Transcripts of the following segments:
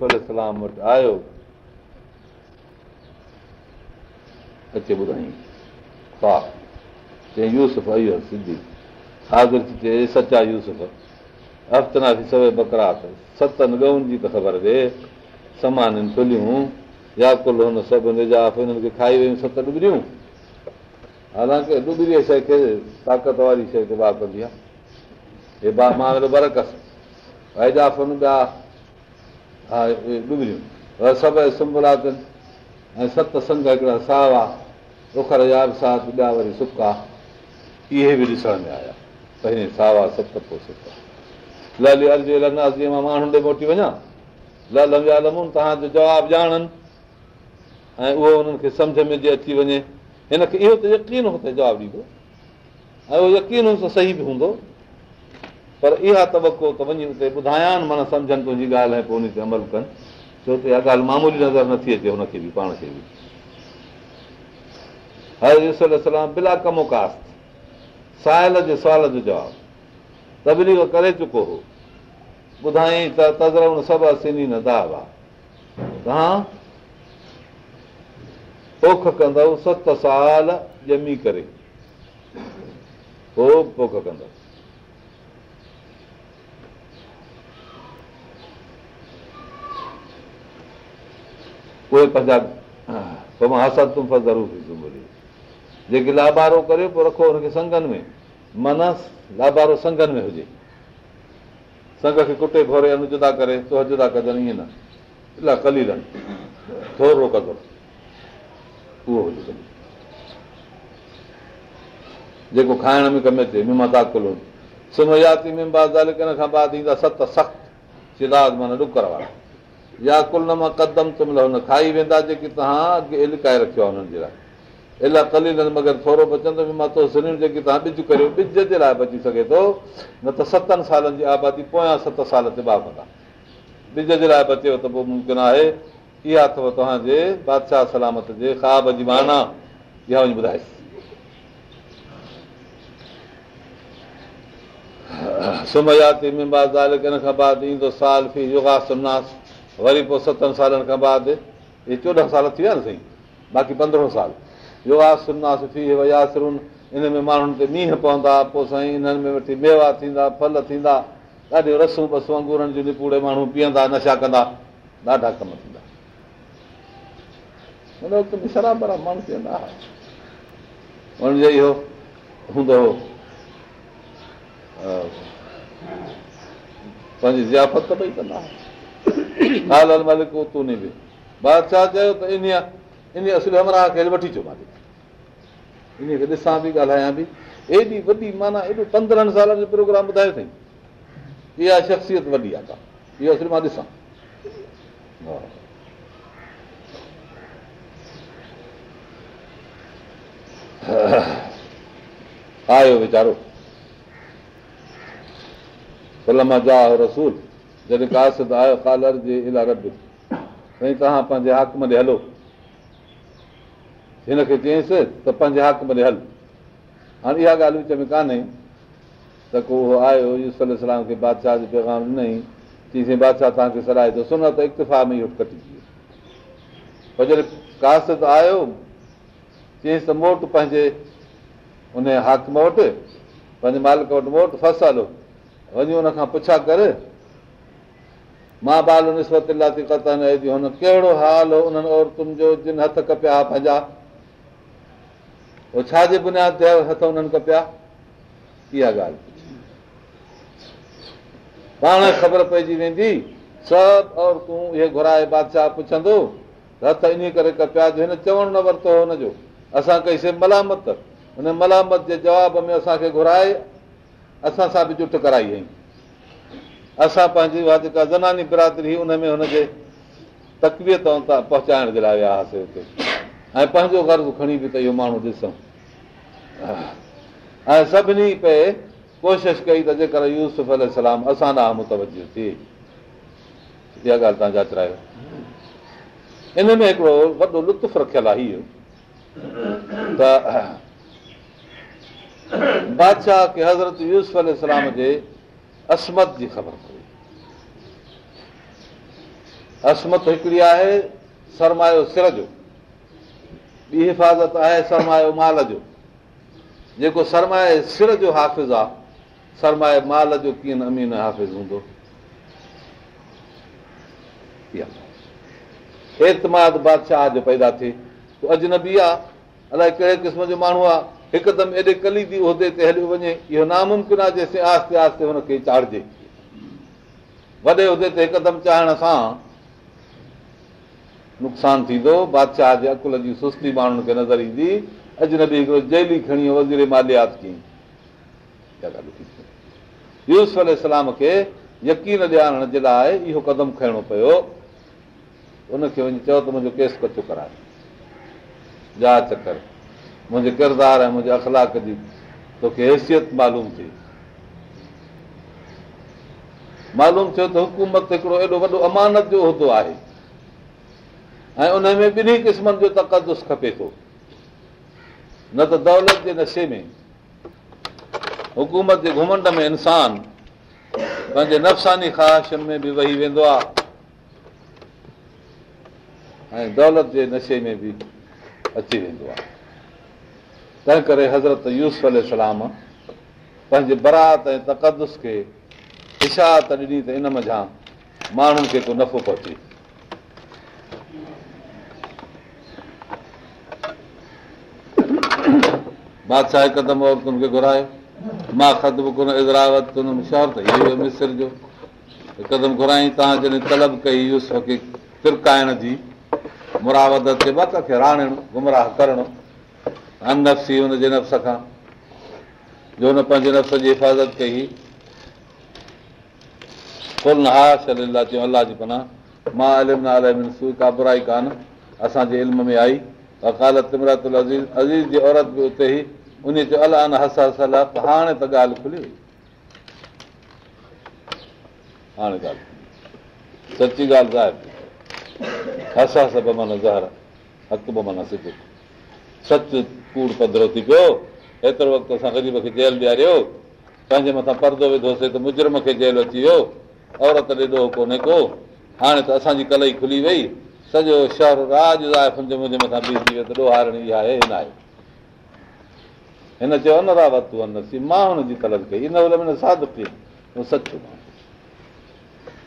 سلام وٽ آيو اچي ٻڌائي ها چئي يوسف آئي سنڌي حاضر ٿي چئي سچا يوسف هفتنا ٿي سوي بڪرات ستن ڳهن جي ته خبر ڏي سمانن ڦليون يا ڪل هن سڀ نجاف هنن کي کائي ويون ست ڏبريون حالانڪه ڏبريءَ شيءِ کي طاقت واري شيءِ تي با ڪندي آهي هي با مان برڪس ايجافن ٻيا ڏبريون سڀ سمبلاتن ۽ ست سنگ هڪڙا ساوا يار سات ٻيا وري سڪا. اهي به ڏسڻ ۾ آيا. پهرين ساوا ست پوءِ سڪا. لالي ارج لنداس جيئن مان ماڻهن ڏي موٽي وڃان. لال توهان جو جواب ڄاڻن. ۽ اهو انهن کي سمجهه ۾ جي اچي وڃي. هن کي اهو ته يقين هو جواب ڏيندو. ۽ اهو يقين هو صحيح به هوندو پر اها طبقو ته وڃي اتي ٻڌايان معنيٰ سمجهن تنهنجي ڳالهه ۽ پوءِ ان تي عمل ڪن. ڇو ته اها ڳالهه معمولي نظر نٿي اچي هن کي به پاڻ کي به. هر بلا ڪمو ڪاست. ساحل جي سوال جو جواب. تبليگ ڪري چڪو هو. ٻڌائي ته تزر سڀ سني نه پوک ڪندؤ ست سال ڄمي ڪري. پوءِ پوک ڪندؤ اهي پنهنجا پوءِ مان حسد تم ضرور ٿي جيڪي لابارو ڪري پوءِ رکو هن کي سنگن ۾. منس لابارو سنگن ۾ هجي. سنگ کي ڪٽي ڀوري ان جدا ڪري تو جدا ڪجن ائين نه. الاهي ڪليلن ٿورو ڪدو اهو هجي جيڪو کائڻ ۾ ڪم سخت. شداد معنيٰ ڏڪر وارا يا ڪل مان قدم تمل هن کائي ويندا جيڪي توهان اڳي لڪائي رکيو آهي هنن جي لاءِ. الاهي ڪليل مگر ٿورو بچندو به مان جيڪي توهان ٻج ڪريو ٻج جي لاءِ بچي سگهي ٿو نه ته ستن سالن جي آبادي پويان ست سال تي ڪندا. ٻج جي لاءِ بچيو ته پوءِ ممڪن آهي اها اٿو توهان جي بادشاهه سلامت جي خواب جي معنيٰ. اها وڃي ٻڌائي. ايندو سال في يوگا سناس وري پوءِ ستن سالن کان بعد اهي چوڏهن سال ٿي ويا نه سائين باقي پندرهن سال. يوگا سناس ٿي وياسرن ان ۾ ماڻهن تي مينهن پوندا پوءِ سائين انهن ۾ وٺي ميوا ٿيندا ڦل ٿيندا ڏاڍيون رسون بسون انگورن جون نپوڙي ماڻهو پيئندا نشا ڪندا ڏاڍا ڪم ٿيندا. ماڻهو هئا. هن جو اهو هوندو هو پنهنجي ضيافت ٻئي ڪندا هئا بادشاهه چيو ته ان ان اصل همراهه کي وٺي اچو ان کي ڏسان به ڳالهايان به. ايڏي وڏي معنيٰ ايڏو پندرهن سالن جو پروگرام ٻڌايو اٿئي. اها شخصيت وڏي آهي اهو اصل مان ڏسان. آيو ويچارو. رسول جڏهن ڪاسد آيو ڪالر جي الا رب سائين توهان پنهنجي حاڪم ڏي هلو. هن کي چيئينس ته پنهنجي حاڪم ڏي هل. هاڻي اها ڳالهه وچ ۾ ڪانهي ته ڪو اهو آيو يوسلام کي بادشاهه جو پيگام ڏنئي چئيسين بادشاهه توهان کي سن ته اڪتفا ۾ اهو ڪٽجي ويو. پر جڏهن ڪاسد آيو چيئينس ته موٽ پنهنجي ان حاڪم وٽ پنهنجي مالڪ وٽ موٽ فصل وڃي هن کان پڇا ڪر مان بال نسبت هن ڪهڙو حال هو انهن عورتن جو جن هٿ ڪپيا پنهنجا؟ ڇا جي بنياد تي هٿ انهن ڪپيا؟ اها ڳالهه. پاڻ خبر پئجي ويندي سڀ عورتون اهي گهرائي بادشاهه پڇندو هٿ ان ڪري ڪپيا جو هن چوڻ نه ورتو هو هن جو. اسان ڪئيسين ملامت. هن ملامت جي جواب ۾ اسان کي گهرائي اسان سان به جٽ ڪرائي هئي اسان پنهنجي اها جيڪا زناني برادري هن ۾ هن جي تڪويت پهچائڻ جي لاءِ ويا هئاسين هتي. ۽ پنهنجو گرز کڻي به ته اهو ماڻهو ڏسون ۽ سڀني پي ڪوشش ڪئي ته جيڪر يوسف سلام اسان ڏانهن متوجو ٿئي. اها ڳالهه توهان جاچرايو ان ۾ هڪڙو وڏو لطف رکيل آهي اهو. ته بادشاهه کي حضرت يوسف جي عصمت جي خبر پئي عصمت هڪڙي آهي سرمايو سر جو. ٻي حفاظت آهي سرمايو مال جو. جيڪو سرمائي سر جو حافظ آهي سرمائي مال جو ڪيئن امين حافظ هوندو؟ اعتماد بادشاهه جو پيدا ٿئي. اجنبي آهي الائي ڪهڙي قسم جو ماڻهو آهي هڪدم ايڏي ڪليدي عهدي تي هليو وڃي اهو ناممڪن آهي جيستائين آستي آستي هن کي چاڙهجي. وڏي عهدي تي هڪدم چاڙهڻ سان نقصان ٿيندو بادشاهه جي عقل جي سستي ماڻهن کي نظر ايندي. اجنبي هڪڙو جيلي کڻي وزير ماليات ڪئي يوز الارم کي يقين ڏيارڻ جي لاءِ اهو قدم کڻڻو پيو. ان کي وڃي چيو ته منهنجو ڪيس ڪچو ڪرائي. جانچ ڪر منهنجي ڪردار ۽ منهنجي اخلاڪ جي توکي حيثيت معلوم ٿي. معلوم ٿيو ته حڪومت هڪڙو ايڏو وڏو امانت جو عهدو آهي. ۽ ان ۾ ٻنهي قسمن جو تڪدس کپي ٿو. نه ته دولت جي نشي ۾ حڪومت جي گهمنڊ ۾ انسان پنهنجي نفساني خواهشن ۾ به ويهي ويندو آهي. ۽ دولت جي نشي ۾ به اچي ويندو آهي تنهن ڪري حضرت يوز سلام پنهنجي برات ۽ تقدس کي اشاهت ڏني ته ان مزا ماڻهن کي ڪو نفعو پهچي. بادشاهه هڪدم عورتن کي گهرايو. مان خط به ڪونه ازراوت شهر ته اهو مسر جو. هڪدم گهرائي توهان جڏهن طلب ڪئي يوز کي ترڪائڻ جي مراودت جي وق کي راڻڻ گمراهه ڪرڻ نفسي هن جي نفس کان. جو هن پنهنجي نفس جي حفاظت ڪئي. ڪل ها ڇڏيندا چيون الله جي پناهه. مان علم نه ڪا برائي ڪانه. اسان جي علم ۾ آئي. وڪالت تمراتل عزيز عزيز جي عورت به اتي ئي ان چيو الله نه هس هسل هاڻي ته ڳالهه کلي وئي هاڻي ڳالهه سچي ڳالهه ظاهر حصا سڀ معنيٰ زهر حق ٻه معنيٰ سڌو سچ ڪوڙ پڌرو ٿي پيو ايترو وقت اسان غريب کي جيل ڏياريو پنهنجي مٿان پردو وڌوسين ته مجرم کي جيل اچي ويو عورت ڏيڍو ڪونهي ڪو هاڻي ته اسان جي ڪلئي کلي وئي سڄو شهر راج منهنجي مٿان بيهه ٿي ويو ته ڏوهارڻي آهي نه آهي هن چيو نه انسي مان هن جي طلب ڪئي ان ساد ٿي سچو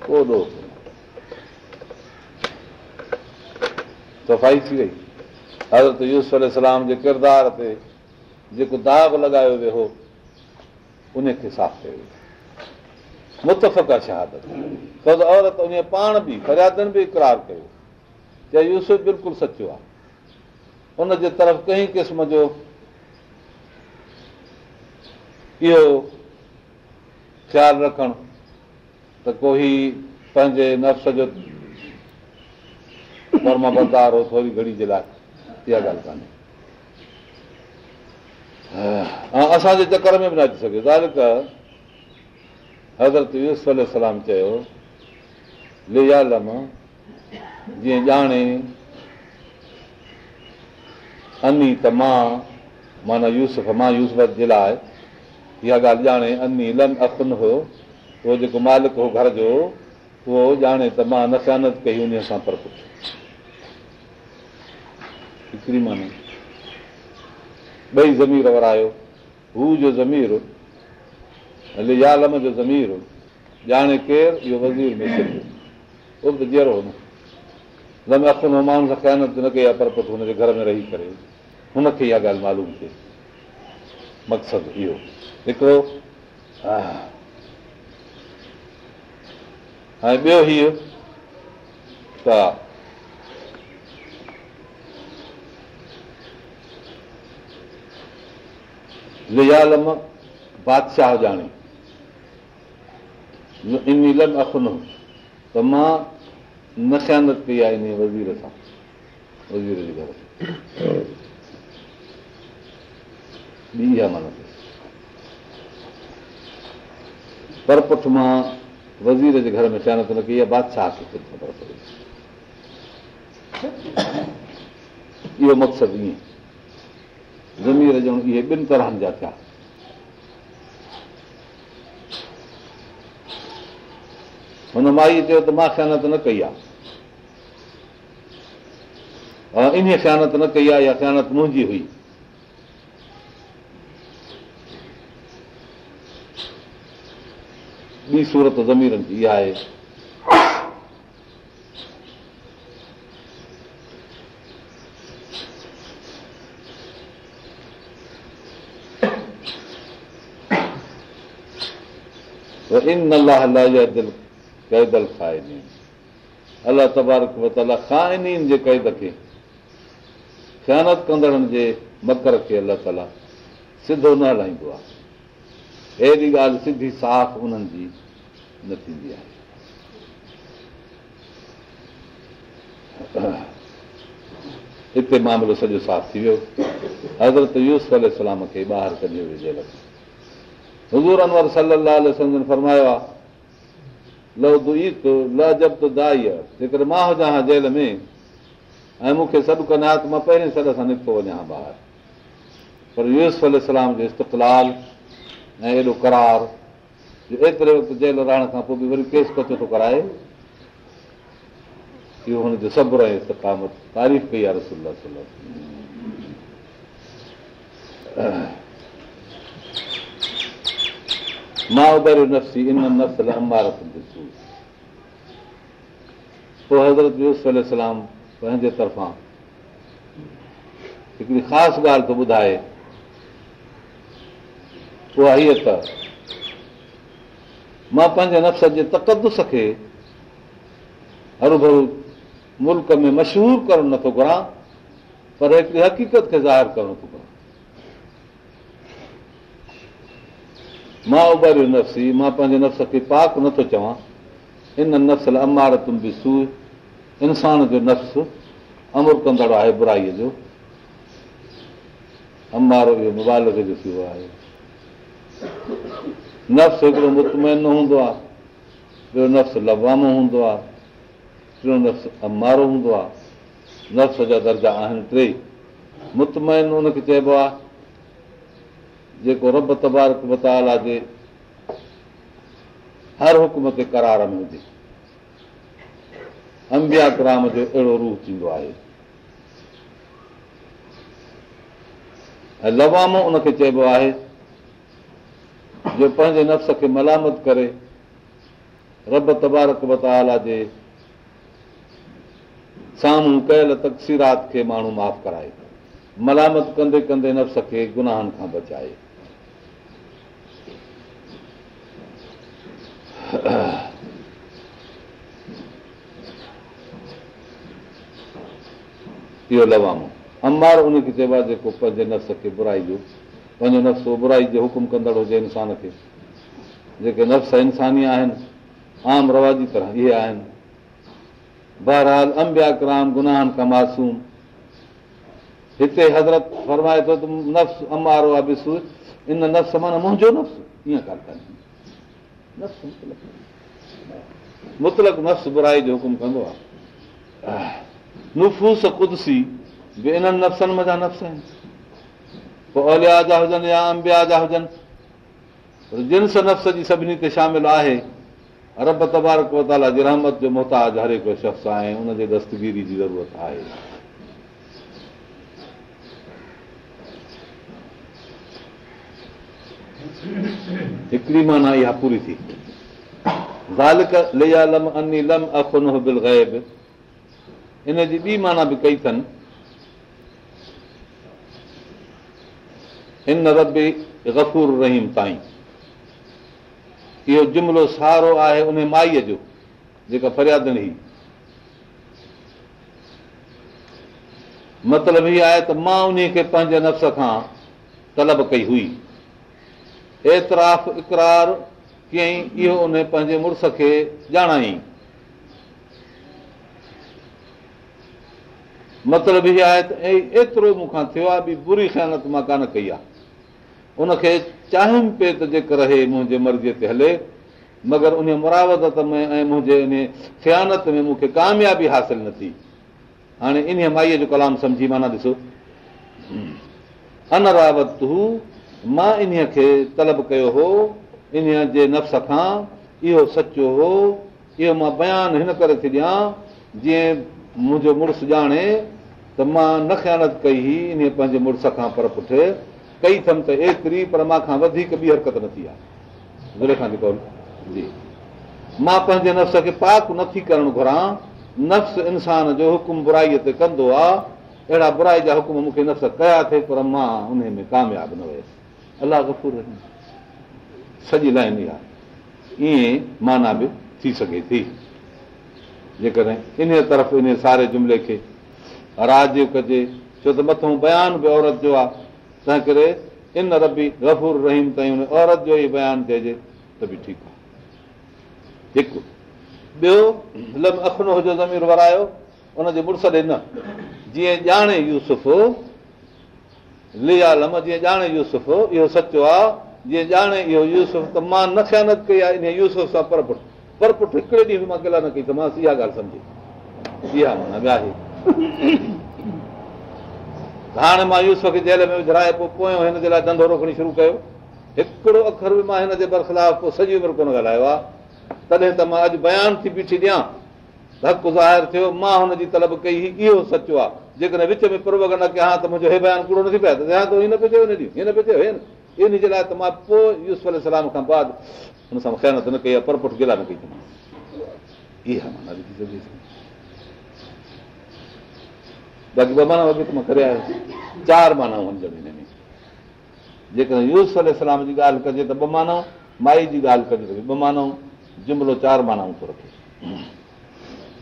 ڪو ڏوهه صفائي ٿي وئي حضرت يوز يوسلام جي ڪردار تي جيڪو داغ لڳايو ويو هو ان کي صاف ڪيو ته عورت ان پاڻ به فريادن به اقرار ڪيو چئي يوسف بلڪل سچو آهي ان جي طرف ڪنهن قسم جو اهو خيال رکڻ ته ڪوئي پنهنجي نفس جو بردار هو ٿوري گهڙي جي لاءِ اها ڳالهه ڪانهي. اسان جي چڪر ۾ به نه اچي سگهي. زالڪ حضرت يوز سلام چيو ليالم جيئن ڄاڻي اني ته مان معنيٰ يوسف مان يوسف جي لاءِ اها ڳالهه ڄاڻي اني لم اکين هو اهو جيڪو مالڪ هو گهر جو اهو ڄاڻي ته مان نسانت ڪئي ان سان پر پڇو هڪڙي معنيٰ ٻئي ضمير ورايو هو جو ضمير يالم جو ضمير ڄاڻي ڪير اهو وزير ۾ اهو ته جهڙو نه لم اکين ماڻهو سان خيانت نه ڪئي آهي پر پٽ هن جي گهر ۾ رهي ڪري هن کي اها ڳالهه معلوم ٿئي مقصد اهو هڪڙو ۽ ٻيو هيءُ ته بادشاهه ڄاڻي ان لم اکين ته مان نشانت ڪئي آهي ان وزير سان وزير جي گهر معنيٰ پر پٺ مان وزير جي گهر ۾ سيانت نه ڪئي آهي بادشاهه کي اهو مقصد ائين ضمير ڄڻ اهي ٻن طرحن جا ٿيا هن مائي چيو ته مان خيانت نه ڪئي آهي ان خيانت نه ڪئي آهي اها خيانت منهنجي هئي ٻي سورت ضميرن جي اها آهي ان ڪيدل الله تبارڪ جي قيد کي خيانت ڪندڙن جي مڪر کي الله تالا سڌو نه هلائيندو آهي اهڙي ڳالهه سڌي صاف انهن جي نه ٿيندي آهي هتي معاملو سڄو صاف ٿي ويو حضرت يوز يوسلام کي ٻاهر ڪڍيو جيل حضور انور صلاح فرمايو آهي جيڪر مان هجان ها جيل ۾۽ مون کي سڏ ڪندا ته مان پهرين سڏ سان نڪتو وڃان ها ٻاهر پر يوز يوسلام جو استقلال ۽ ايڏو ڪرار جو ايتري وقت جيل رهڻ کان پوءِ به وري ڪيس ڪچو ٿو ڪرائي اهو هن جو صبر ۽ استقامت تعريف ڪئي آهي رسول مان اڀريو نفسي ان نفس امارت پوءِ يوسلام پنهنجي طرفان هڪڙي خاص ڳالهه ٿو ٻڌائي اها هيءَ ته مان پنهنجي نفس جي تڪدس کي هرو ڀرو ملڪ ۾ مشهور ڪرڻ نٿو گهران پر هڪڙي حقيقت کي ظاهر ڪرڻ ٿو گهران مان اڀريو نفسي مان پنهنجي نفس کي پاڪ نٿو چوان. ان نفسل امارتن به سو انسان جو نفس امر ڪندڙ آهي برائيءَ جو. امارو اهو موبائل کي ڏسي آهي. نفس هڪڙو متمين هوندو آهي ٻيو نفس لوامو هوندو آهي ٽيون نفس امارو هوندو آهي. نفس جا درجا آهن ٽي. متمين ان کي چئبو آهي جيڪو رب تبارڪ بتالا جي هر حڪم تي ڪرار ۾ هجي. امبيا ڪرام جو اهڙو روهه ٿيندو آهي. ۽ لوامو ان کي چئبو آهي جو پنهنجي نفس کي ملامت ڪري رب تبارڪ بتالا جي سامهون ڪيل تقسيرات کي ماڻهو معاف ڪرائي. ملامت ڪندي ڪندي نفس کي گناهن کان بچائي اهو لوامو امار ان کي چئبو آهي جيڪو پنهنجي نفس کي برائي جو پنهنجو نفس برائي جو حڪم ڪندڙ هجي انسان کي جيڪي نفس انساني آهن عام رواجي طرح اهي آهن بهرحال امبيا ڪرام گناهن کان معصوم هتي حضرت فرمائي ٿو ته نفس امارو آهي ان نفس معنيٰ منهنجو نفس ائين متلڪ نفس برائي جو حڪم ڪندو آهي نفوس ڪدسي به انهن نفسن مزا نفس آهن پوءِ اوليا جا هجن يا امبيا جا هجن جنس نفس جي سڀني تي شامل آهي ارب جي رحمت جو محتاج هر هڪ شخص آهي ان جي دستگيري جي ضرورت آهي هڪڙي معنيٰ اها پوري ٿي ان جي ٻي معنيٰ به ڪئي اٿن ان ربي گفور رهيم تائين اهو جملو سارو آهي ان مائيءَ جو جيڪا فريادڻي هئي مطلب هيءَ آهي ته مان ان کي پنهنجي نفس کان طلب ڪئي هئي اعتراف اقرار ڪيئين اهو ان پنهنجي مڙس کي ڄاڻائي مطلب اها آهي ته ايترو مون کان ٿيو آهي به بري خيانت مان ڪانه ڪئي آهي ان کي چاهيم پئي ته جيڪر رهي منهنجي مرضيءَ تي هلي مگر ان مراوت ۾۽ منهنجي ان خيانت ۾ مون کي ڪاميابي حاصل نه ٿي هاڻي ان مائيءَ جو ڪلام سمجهي معنيٰ ڏسو انراوت هو مان ان کي طلب ڪيو هو ان جي نفس کان اهو سچو هو اهو مان بيان هن ڪري ٿي ڏيان جيئن منهنجو مڙس ڄاڻي ته مان نه خيانت ڪئي هئي ان پنهنجي مڙس کان پر پٺ ڪئي اٿم ته ايتري پر مان کان وڌيڪ ٻي حرڪت نه ٿي آهي. جي. مان پنهنجي نفس کي پاڪ نٿي ڪرڻ گهران نفس انسان جو حڪم برائيءَ تي ڪندو آهي اهڙا برائي جا حڪم مون کي نفس ڪيا ٿئي پر مان ان ۾ ڪامياب نه ويس الله گفور سڄي لائن اها ائين معنيٰ به ٿي سگهي ٿي. جيڪڏهن ان طرف ان ساري جملي کي راج ڪجي ڇو ته مٿان بيان به عورت جو آهي. تنهن ڪري ان ربي گفور رهيم تائين ان عورت جو ئي بيان چئجي ته به ٺيڪ آهي. هڪ. ٻيو اکنو هجو ضمير ورايو ان جي مڙس ڏي نه جيئن ڄاڻي يوسف ليا لم جيئن ڄاڻي يوسف اهو سچو آهي. جيئن ڄاڻي اهو يوسف ته مان نه خيانت ڪئي آهي ان يوسف سان پر پٽ پر پٽ هڪڙي ڏينهن به مان گلا نه ڪئي ته مان اها ڳالهه سمجهي. اها معنيٰ ٻيا هاڻي مان يوسف کي جيل ۾ وجهائي پوءِ پويان هن جي لاءِ ڌنڌو روڪڻي شروع ڪيو. هڪڙو اکر به مان هن جي برخلاف پوءِ سڄي عمر ڪونه ڳالهايو آهي. تڏهن ته مان اڄ بيان ٿي بيٺي ڏيان حق ظاهر ٿيو مان هن جي طلب ڪئي اهو سچو آهي. جيڪڏهن وچ ۾ پرب نه ڪيان ته منهنجو هي بيان ڪوڙو نٿي پيو ته ان جي لاءِ ته مان پوءِ يوز سلام کان بعد هن سان خيانت نه ڪئي آهي پر پٽ گلا نه ڪئي اها معنيٰ باقي ٻه معنيٰ مان ڪري آيو. چار معنيٰ جيڪڏهن يوز سلام جي ڳالهه ڪجي ته ٻه معنيٰ مائي جي ڳالهه ڪجي ته ٻه معنيٰ جملو چار مانائون ٿو رکي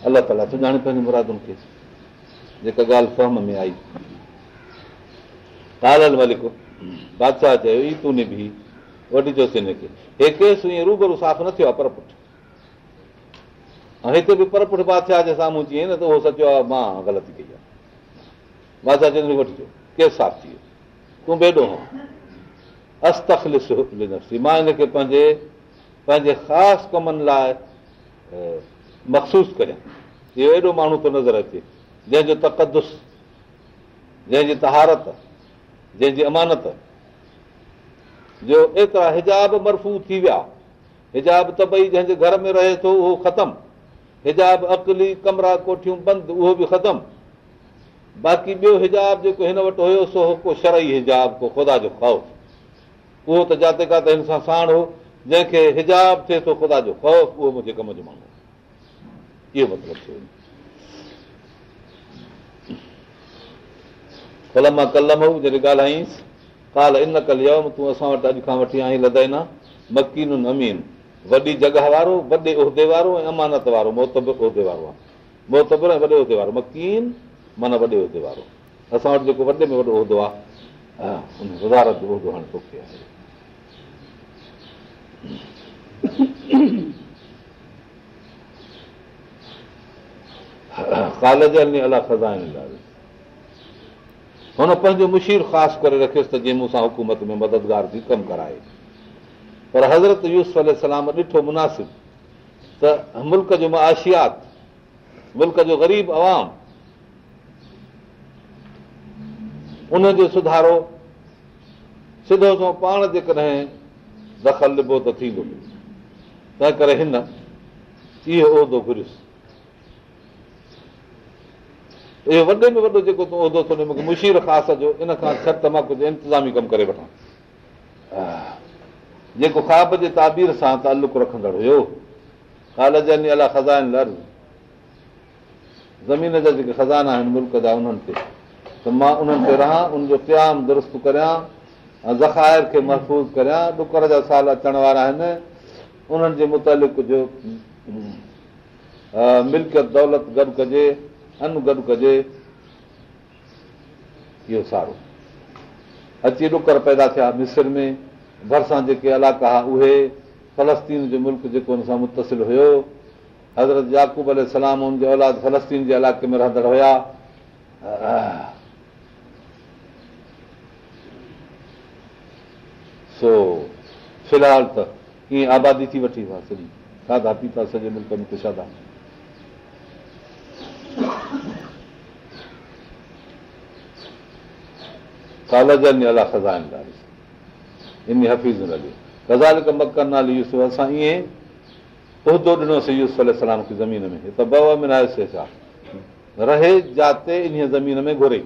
الله تالا سڃاڻي پنهنجي مرادن کي جيڪا ڳالهه فهم ۾ آئي. ڪالل ملڪ بادشاهه چيو ئي تون نڀي چيوس هن کي هي ڪيس ائين روبرو صاف نه ٿيو آهي پر پٺ. ۽ هتي به پر پٺ بادشاهه جي سامهون اچي نه ته اهو سچو آهي مان غلطي ڪئي آهي بادشاهه چوندو وٺي اچو ڪيس صاف ٿي ويو. تون بيڏو استخلس مان هن کي پنهنجي پنهنجي خاص ڪمن لاءِ مکسوس ڪريان اهو ايڏو ماڻهو ٿو نظر اچي جنهن جو تقدس جنهن جي طهارت جنهن جي امانت جو ايترا هجاب مرفو ٿي ويا هجاب ته ڀئي جنهن جي گهر ۾ رهي ٿو اهو ختم هجاب اڪلي ڪمرا ڪوٺيون بند اهو به ختم باقي ٻيو هجاب جيڪو هن وٽ هيو سو ڪو شرئي هجاب ڪو خدا جو خوف اهو ته جتي ڪٿي هن سان ساڻ هو جنهن کي هجاب ٿئي ٿو خدا جو خوف اهو منهنجي ڪم جو ماڻهو اهو مطلب ٿيو قلم مان قلم جڏهن ڳالهائينس ڪال ان ڪل يم تون اسان وٽ اڄ کان وٺي آئي لدائنا مڪين امين وڏي جڳهه وارو وڏي عهدي وارو ۽ امانت وارو موهتب عهدي وارو آهي موهتبر ۽ وڏي عهدي وارو مڪين معنيٰ وڏي عهدي وارو اسان وٽ جيڪو وڏي ۾ وڏو عهدو آهي وزارت جو عهدو هاڻي توکي آهي الله کزائن هن پنهنجو مشير خاص ڪري رکيس ته جيئن مون سان حڪومت ۾ مددگار ٿي ڪم ڪرائي پر حضرت يوز ڏٺو مناسب ته ملڪ جو ماشيات ملڪ جو غريب عوام ان جو سڌارو سڌو سو پاڻ جيڪڏهن دخل لبو ته ٿيندو تنهن ڪري هن اهو عهدو گهريس اهو وڏي ۾ وڏو جيڪو عهدو ٿو مون کي مشير خاص جو ان کان ڇڏ ته مان ڪجهه انتظامي ڪم ڪري وٺان. جيڪو خواب جي تابير سان تعلق رکندڙ هيو. جني الا کزان لر زمين جا جيڪي کزانا آهن ملڪ جا انهن تي. ته مان انهن تي رهان ان جو قيام درست ڪريان ۽ زخائر کي محفوظ ڪريان. ڏڪر جا سال اچڻ وارا آهن. انهن جي متالق جو ملڪيت دولت گڏ ڪجي ان گڏ ڪجي اهو سارو. اچي ڏڪر پيدا ٿيا مسر ۾ ڀرسان جيڪي هئا اهي فلسطين جو ملڪ جيڪو هن سان متسل هيو حضرت ياقوب ال سلام هن جي اولاد فلسطين جي علائقي ۾ رهندڙ هئا. سو في الحال ته ائين آبادي ٿي وٺي آهي سڄي. کاڌا پيتا سڄي ملڪ ۾ ڪجهادا الا کزان ان حفيظ ڪزال مڪن نالي يوز اسان ائين عهدو ڏنوسين يوز سلام کي زمين ۾ ته بو ۾ نه ڇا رهي جاتي ان زمين ۾ گهري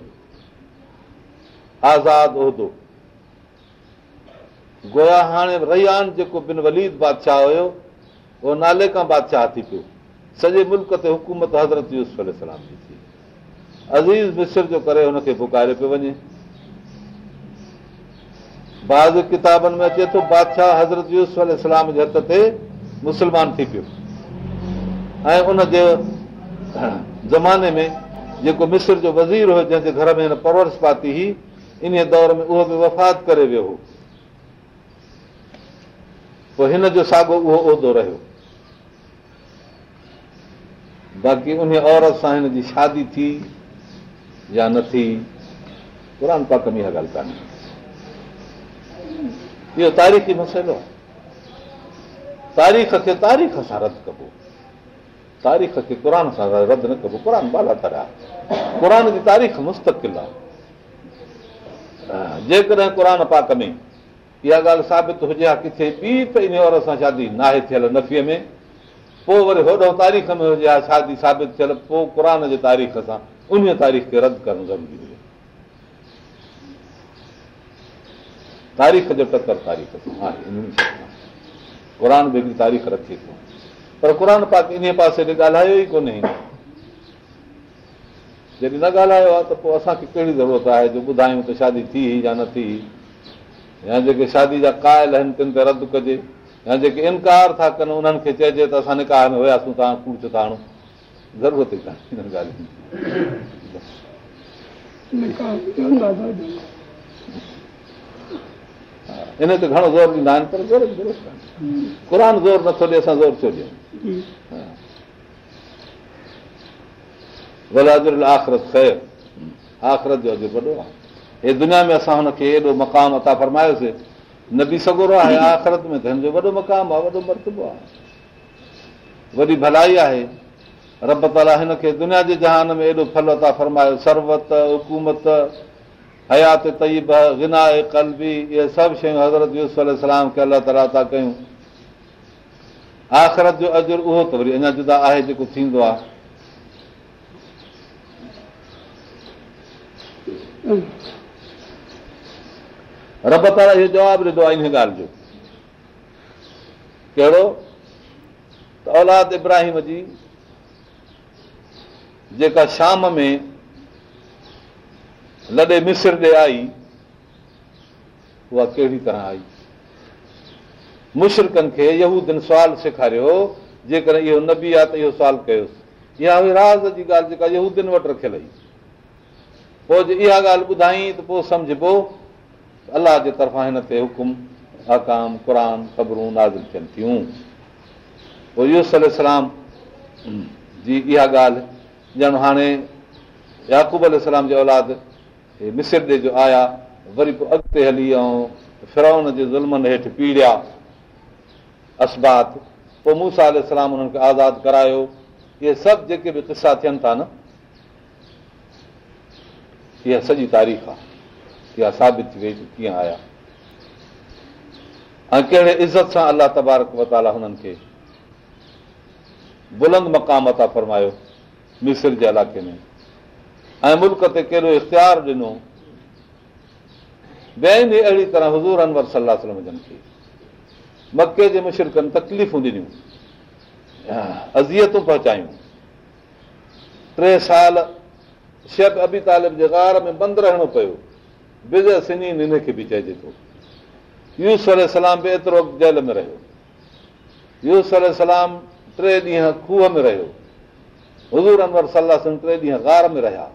آزاد عهدو گويا هاڻي ريان جيڪو بن وليد بادشاهه هيو اهو نالي کان بادشاهه ٿي پيو سڄي ملڪ تي حڪومت حضرت يوز سلام جي ٿي. عزيز مسر جو ڪري هن کي پڪاريو پيو وڃي. باز ڪتابن ۾ اچي ٿو بادشاهه حضرت يوز سلام جي هٿ تي مسلمان ٿي پيو. ۽ ان جي زماني ۾ جيڪو مسر جو وزير هيو جنهن جي گهر ۾ هن پرورش پاتي هئي ان دور ۾ اهو به وفات ڪري ويو هو. پوءِ هن جو ساڳيو اهو عهدو رهيو باقي ان عورت سان هن جي شادي ٿي يا نه ٿي قر پاڪ ۾ اها ڳالهه ڪانهي اهو تاريخي مسئلو آهي تاريخ کي تاريخ سان رد ڪبو تاريخ کي قر سان رد نه ڪبو قر بالا تر آهي قر جي تاريخ مستقل آهي جيڪڏهن قر پاڪ ۾ اها ڳالهه ثابت هجي ها ڪٿي ٻي ته ان عورت سان شادي ناهي ٿيل نفيءَ ۾ پوءِ وري هوڏو تاريخ ۾ هجي ها شادي ثابت ٿيل پوءِ قر جي تاريخ سان ان تاريخ کي رد ڪرڻ ضروري هجي. تاريخ جو ٽڪر تاريخ سان قر به هڪڙي تاريخ رکي ٿو. پر قر پاڪ ان پاسي ڳالهايو ئي ڪونهي. جڏهن نه ڳالهايو آهي ته پوءِ اسان کي ڪهڙي ضرورت آهي؟ جو ٻڌايون ته شادي ٿي يا نه ٿي يا جيڪي شادي جا ڪايل آهن تن تي رد ڪجي يا جيڪي انڪار ٿا ڪن انهن کي چئجي ته اسان نڪاح ۾ هئاسين توهان ڪوڙ ٿا آڻو ضرورت ئي ڪانهي ان تي گهڻو زور ڏيندا آهن پر ضرورت ضرورت قر زور نٿو ڏئي اسان زور ڇو ڏيون؟ آخرت خير. آخرت جو اڄ وڏو آهي. هي دنيا ۾ اسان هن کي ايڏو مقام عطا فرمايوسين نه به سگهو آهي آخرت ۾ ته هن جو وڏو مرتبو آهي. وڏي ڀلائي آهي. رب تالا هن کي دنيا جي جهان ۾ ايڏو ڦل عطا فرمايو سربت حڪومت حيات تئيب گنا ڪلبي اهي سڀ شيون حضرت يوسلام کي الله تالا ٿا ڪيون. آخرت جو اجر اهو ته وري اڃا جدا آهي جيڪو ٿيندو آهي رب تالا اهو جواب ڏنو آهي ان ڳالهه جو. ڪهڙو؟ ته اولاد ابراهيم جي جيڪا شام ۾ لڏي مسر ڏي آئي اها ڪهڙي طرح آئي؟ مشرڪن کي يهودن سوال سيکاريو جيڪڏهن اهو نه به آهي ته اهو سوال ڪيوس. اها راز جي ڳالهه جيڪا وٽ رکيل هئي. پوءِ جي اها ڳالهه ٻڌائي ته پوءِ سمجهبو الله جي طرفان هن تي حڪم هڪام قر خبرون نازل ٿين ٿيون پوءِ يوسلام جي اها ڳالهه ڄڻ هاڻي ياقوب الارم جي اولاد مسر ڏي جو آيا وري پوءِ اڳتي هلي ۽ فرون جي ظلمن هيٺ پيڙيا اثبات پوءِ موسيٰ الارم انهن کي آزاد ڪرايو اهي سڀ جيڪي به قصا ٿين ٿا نه اها سڄي تاريخ آهي اها ثابت ٿي وئي ڪيئن آيا؟ ۽ ڪهڙي عزت سان الله تبارڪ وتالا هنن کي بلند مقام ٿا فرمايو مسر جي علائقي ۾؟۽ ملڪ تي ڪهڙو اختيار ڏنو؟ ٻين به اهڙي طرح حضور انور صلاح جن کي. مڪي جي مشرڪن تڪليفون ڏنيون. ازيتون پهچايون. ٽي سال شيخ ابي طالب جي گار ۾ بند رهڻو پيو بز سني هن کي به چئجي ٿو يوز سلام به ايترو جيل ۾ رهيو يوز سلام ٽي ڏينهن کوهه ۾ رهيو حضور انور صلاح ٽي ڏينهن گار ۾ رهيا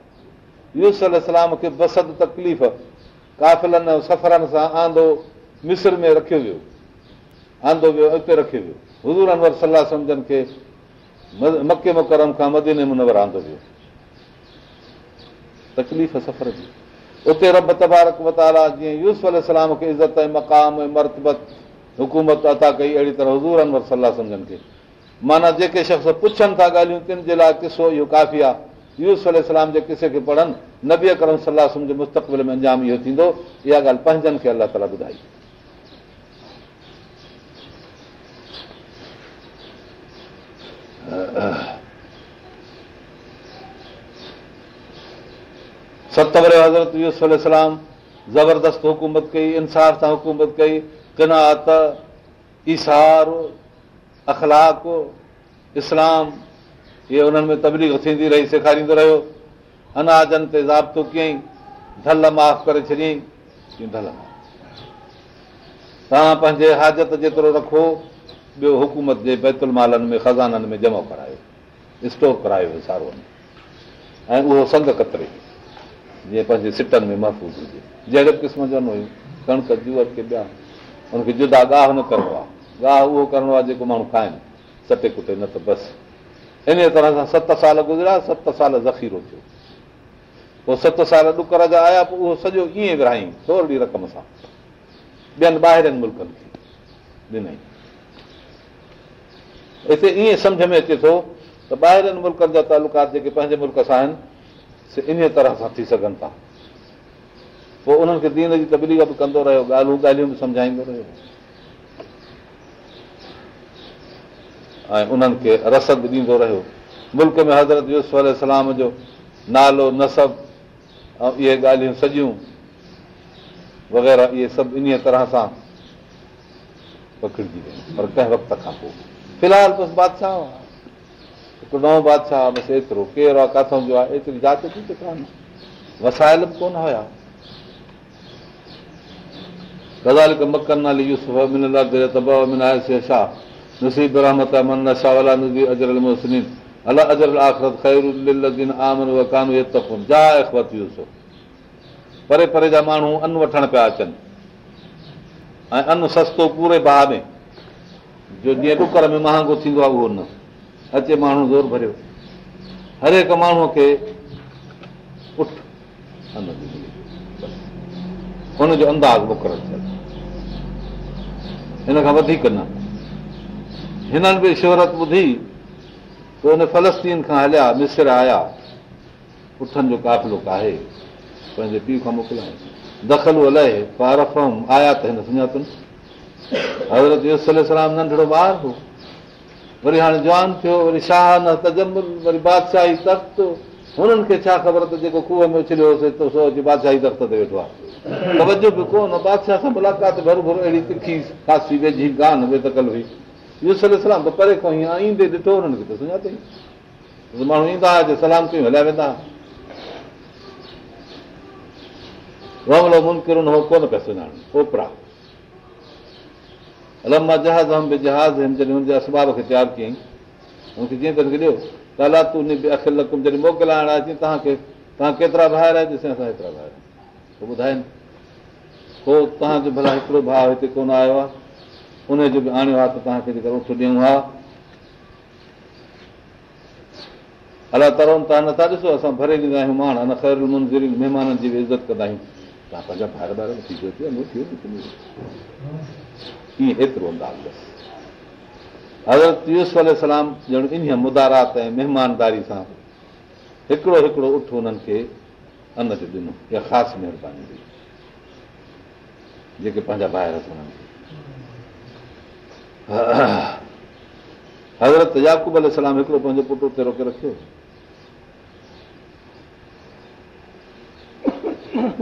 يوز سلام کي بسد تڪليف ڪافلن سفرن سان آندو مسر ۾ رکيو ويو آندو ويو اتي رکيو ويو حضور انور صلاح سمجهن کي مڪي مڪرم کان مديني منور آندو ويو تڪليف سفر جي اتي رب تبارڪ وتالا جيئن يوز الارم کي عزت ۽ مقام ۽ مرتبت حڪومت عطا ڪئي اهڙي طرح حضور انور صلاح سمجهن کي. معنيٰ جيڪي شخص پڇن ٿا ڳالهيون تن جي لاءِ قصو اهو ڪافي آهي. يوز الارم جي ڪسي کي پڙهن نبي ڪرم صلاح سمجهه مستقبل ۾ انجام اهو ٿيندو. اها ڳالهه پنهنجن کي الله تالا ٻڌائي وري حضرت يوسلام زبردست حڪومت ڪئي انصاف سان حڪومت ڪئي ڪنات ايسار اخلاڪ اسلام اهي انهن ۾ تبليگ ٿيندي رهي سيکاريندو رهيو. اناجن تي ضابطو ڪيئين ڌل معاف ڪري ڇڏيئين. توهان پنهنجي حاجت جيترو رکو ٻيو حڪومت جي بيتل مالن ۾ کزانن ۾ جمع ڪرايو اسٽور ڪرايو وسارو ۽ اهو سنگ ڪتري جيئن پنهنجي سٽن ۾ محفوظ هجي جهڙي قسم جو نه هيون ڪڻڪ جوئر ڪي ٻيا هن کي جدا گاهه نه ڪرڻو آهي گاهه اهو ڪرڻو آهي جيڪو ماڻهو کائين سٽي ڪٽي نه ته بس ان طرح سان ست سال گذريا ست سال ذخيرو ٿيو پوءِ ست سال ڏڪر جا آيا پوءِ اهو سڄو ائين ورهائين ٿوري رقم سان ٻين ٻاهرن ملڪن کي ڏنئي هتي ائين سمجهه ۾ اچي ٿو ته ٻاهرن ملڪن جا تالڪات جيڪي پنهنجي ملڪ سان آهن سي ان طرح سان ٿي سگهن ٿا. پوءِ انهن کي دين جي تبليگ به ڪندو رهيو ڳالهيون ڳالهيون به سمجهائيندو رهيو. ۽ انهن کي رسد ڏيندو رهيو. ملڪ ۾ حضرت يوز جو نالو نسب ۽ اهي ڳالهيون سڄيون وغيره اهي سڀ ان طرح سان پڪڙجي ويون پر ڪنهن وقت کان پوءِ. في الحال بس بادشاهه نئون بادشاهه بس ايترو ڪير آهي ڪٿان جو آهي ايتري جاچ ٿي ته ڪانه وسايل به ڪونه هئا. ڪدالڪ مڪن نالي يوسف من تب من ڇا نصيب رحمت پري پري جا ماڻهو ان وٺڻ پيا اچن. ۽ ان سستو پوري ڀاءُ ۾. جو جيئن ڏڪر ۾ مهانگو ٿيندو آهي اهو نه اچي ماڻهو زور ڀريو. هر هڪ ماڻهوءَ کي اٺ هن جو انداز مقرر ٿيل. هن کان وڌيڪ نه. هنن به شوهرت ٻڌي پوءِ هن فلسطين کان هليا مسر آيا. پٺن جو ڪافلو ڪاهي. پنهنجي پيءُ کان موڪليا دخل الائي پارفم آيا ته هن سڃاتن. حضرت يوسلام ننڍڙو ٻار هو وري هاڻي جوان ٿيو وري شاهه نه تجمل وري بادشاهي تخت. هنن کي ڇا خبر ته جيڪو کوهه ۾ اڇليو هوس ته سو اچي بادشاهي تخت تي ويٺو آهي. توجو به ڪونه بادشاهه سان ملاقات ڀر ڀر اهڙي تکي خاسي ويجهي ڪانه بيدڪل هئي. يوسلام ته پري کان ايندي ڏٺو هنن کي ته سڃاتئي ماڻهو ايندا هئا سلام ڪيون هليا ويندا هو ڪونه پيا سڃاڻ اوپرا الم جهاز هم به جهاز جڏهن هن جي اسباب کي تيار ڪيئين هن کي ته ڏيو تون لڪم جڏهن موڪلائڻ توهان ڪيترا ڏسي اسان هيترا پوءِ ٻڌائين پوءِ توهان جو ڀلا هڪڙو ڀاءُ هتي ڪونه آيو آهي ان جو به آڻيو آهي ته توهان کي جيڪر اٺ ڏيون ها الله ترو توهان نٿا ڏسو اسان ڀري ڏيندا آهيون ماڻهو نه خير مهمانن جي به عزت ڪندا آهيون توهان پنهنجا ٻار انداز بس. حضرت يوز ان مدارات ۽ مهمانداري سان هڪڙو هڪڙو اٺ هنن کي ان تي ڏنو. اها خاص مهرباني جيڪي پنهنجا ٻاهر حضرت ياقوب ال سلام هڪڙو پنهنجو پٽ اتي روڪي رکيو.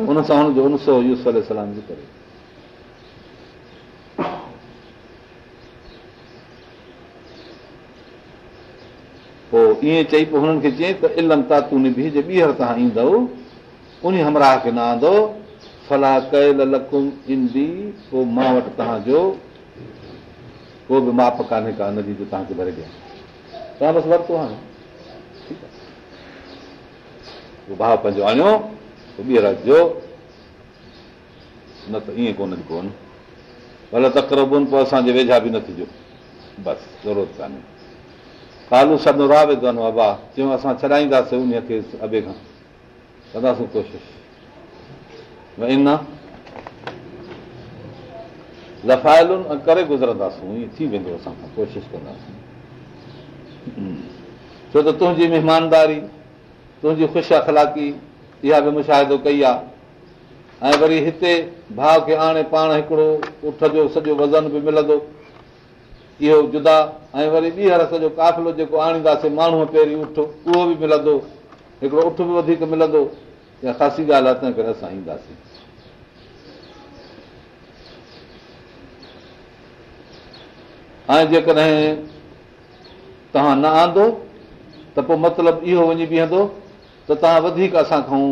هن سان هن جو انسو يوز سلام جي ڪري ائين چئي پوءِ هنن کي چئي ته علم تاتو نڀي جي ٻيهر توهان ايندو ان همراهه کي نه آندو فلاح ڪيل لڪم ايندي پوءِ مان وٽ توهان جو ڪو به ماپ ڪانهي ڪا ندي جو توهان کي ڀري ڏيان توهان بس ورتو هاڻي. ڀاءُ پنهنجو آڻيو پوءِ ٻيهر اچجو. نه ته ائين ڪونه ڪونه. ڀلي تڪربن پوءِ اسان جي ويجها به نه ٿجو. بس ضرورت ڪانهي ڪالو سڀ راهه ويندو آهي ابا چيون اسان ڇڏائينداسين ان کي ابي کان. ڪنداسين ڪوشش. ڀئي نه لفائلن ۽ ڪري گزرنداسين ائين ٿي ويندو اسان ڪوشش ڪنداسين. ڇو ته تنهنجي مهمانداري تنهنجي خوش اخلاڪي اها به مشاهدو ڪئي آهي. ۽ وري هتي ڀاءُ کي آڻي پاڻ هڪڙو اٺ جو سڄو وزن به ملندو اهو جدا. ۽ وري ٻيهر سڄو ڪافلو جيڪو آڻينداسين ماڻهوءَ پهرين اٺ اهو به ملندو. هڪڙو اٺ به وڌيڪ ملندو. اها خاسي ڳالهه آهي تنهن ڪري اسان اينداسين. ۽ جيڪڏهن توهان نه آندو ته پوءِ مطلب اهو وڃي بيهندو ته توهان وڌيڪ اسان کان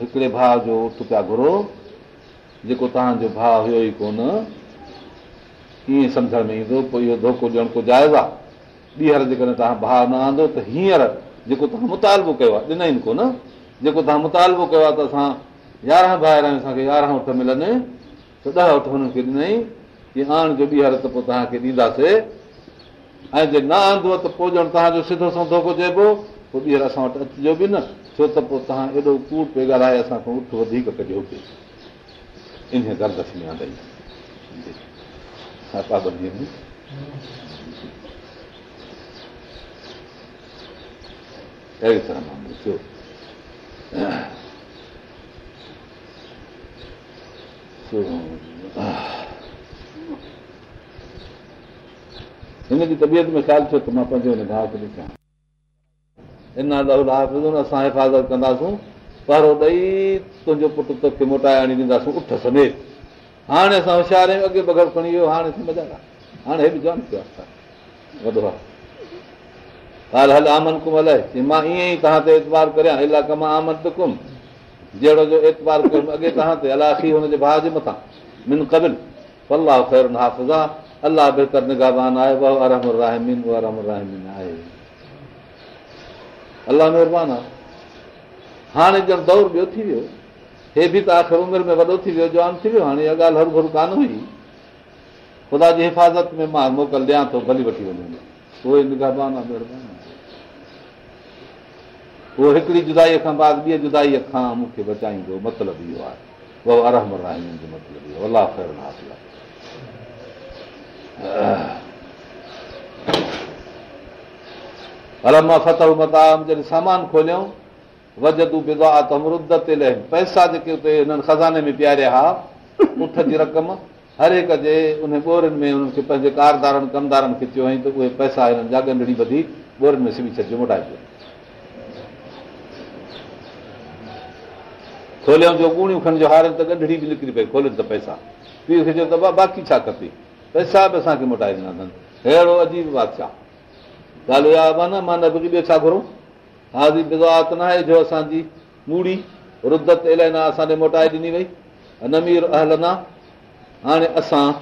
هڪڙي ڀاءُ جو اٺ پيا گهرو. جيڪو توهان جو ڀاءُ هيو ئي ڪونه ائين سمجهڻ ۾ ايندو پوءِ اهو ڌوکو ڏيڻ ڪو جائز آهي. ٻيهر جيڪڏهن توهان ڀاءُ نه آندو ته هينئر جيڪو توهان مطالبو ڪيو آهي ڏنئي ڪونه جيڪو توهان مطالبو ڪيو آهي ته اسان يارهن ڀائر آهيون اسان کي يارهن اٺ ملن ته ڏهه اٺ هنن کي ڏنئي. آڻ جو ٻيهر ته پوءِ توهان کي ڏينداسين. ۽ جي نه آندو ته پوءِ ڄڻ توهان جو سڌو سو ڌوکو چئبو پوءِ ٻيهر اسان وٽ اچجو به نه. ڇو ته پوءِ توهان ايڏو ڪوڙ پيو ڳالهائي اسان کان اٺ وڌيڪ ڪڍيو پئي ان گردش ۾ آندئي پابنديءَ ۾ اهڙي طرح مان ٿيو هن جي طبيعت ۾ خيال ٿيو ته مان پنهنجو هن ڀاءُ کي ڏسان ان اسان حفاظت ڪنداسون پهرو ڏيئي تنهنجو پٽ توکي موٽائي آڻي ڏينداسون اٺ سميت هاڻي اسان هوشيار آهيون اڳي بغير کڻي ويو هاڻي مزا هاڻي هي به جام ٿيو آهي وڏو آهي. حال هل آمن ڪم الائي مان ائين ئي توهان تي اعتبار ڪريان الاڪ مان آمن ته ڪم جهڙو جو اعتبار ڪيم اڳي توهان تي الله ٿي هن جي ڀاءُ جي مٿان. من ڪبل. الله خير حافظ. آهي الله بهتر نگابان آهي آهي. الله مهرباني آهي. هاڻي ڄڻ دور ٻيو ٿي ويو هي به ته آخر عمر ۾ وڏو ٿي ويو جوان ٿي ويو هاڻي اها ڳالهه هر ڀرو ڪانه هئي. خدا جي حفاظت ۾ مان موڪل ڏيان ٿو ڀلي وٺي وڃو. اهو هڪڙي جدائيءَ کان بعد ٻئي جدائيءَ کان مون کي بچائيندو مطلب اهو آهي. اهو ارهم جو مطلب اهو الله خير حاصل آهي. مان فتح متام جڏهن سامان کوليئون وجدو بدا ته مرد تي پئسا جيڪي اتي هنن کزاني ۾ پيئاريا هئا اٺ جي رقم هر هڪ جي ان ٻورين ۾ پنهنجي ڪاردارن ڪمدارن کي چيو ته اهي پئسا هنن جا ڳنڍڙي ٻڌي ٻورين ۾ سبي ڇڏجو موٽائجو کوليو جو ڳوڻيون کڻجو هارن ته ڳنڍڙي به نڪري پئي کولين ته پئسا. پيءُ کي چيو ته باقي ڇا کپي؟ پئسا به اسان کي موٽائي ڏنا اٿن. اهڙو عجيب بادشاهه. ڳالهه اها معنيٰ مان نه ٻيو ڇا گهرون هازي بزات نه آهي جو اسان جي موڙي ردت الاهي نه اسان کي موٽائي ڏني وئي. نمير اهل نه. هاڻي اسان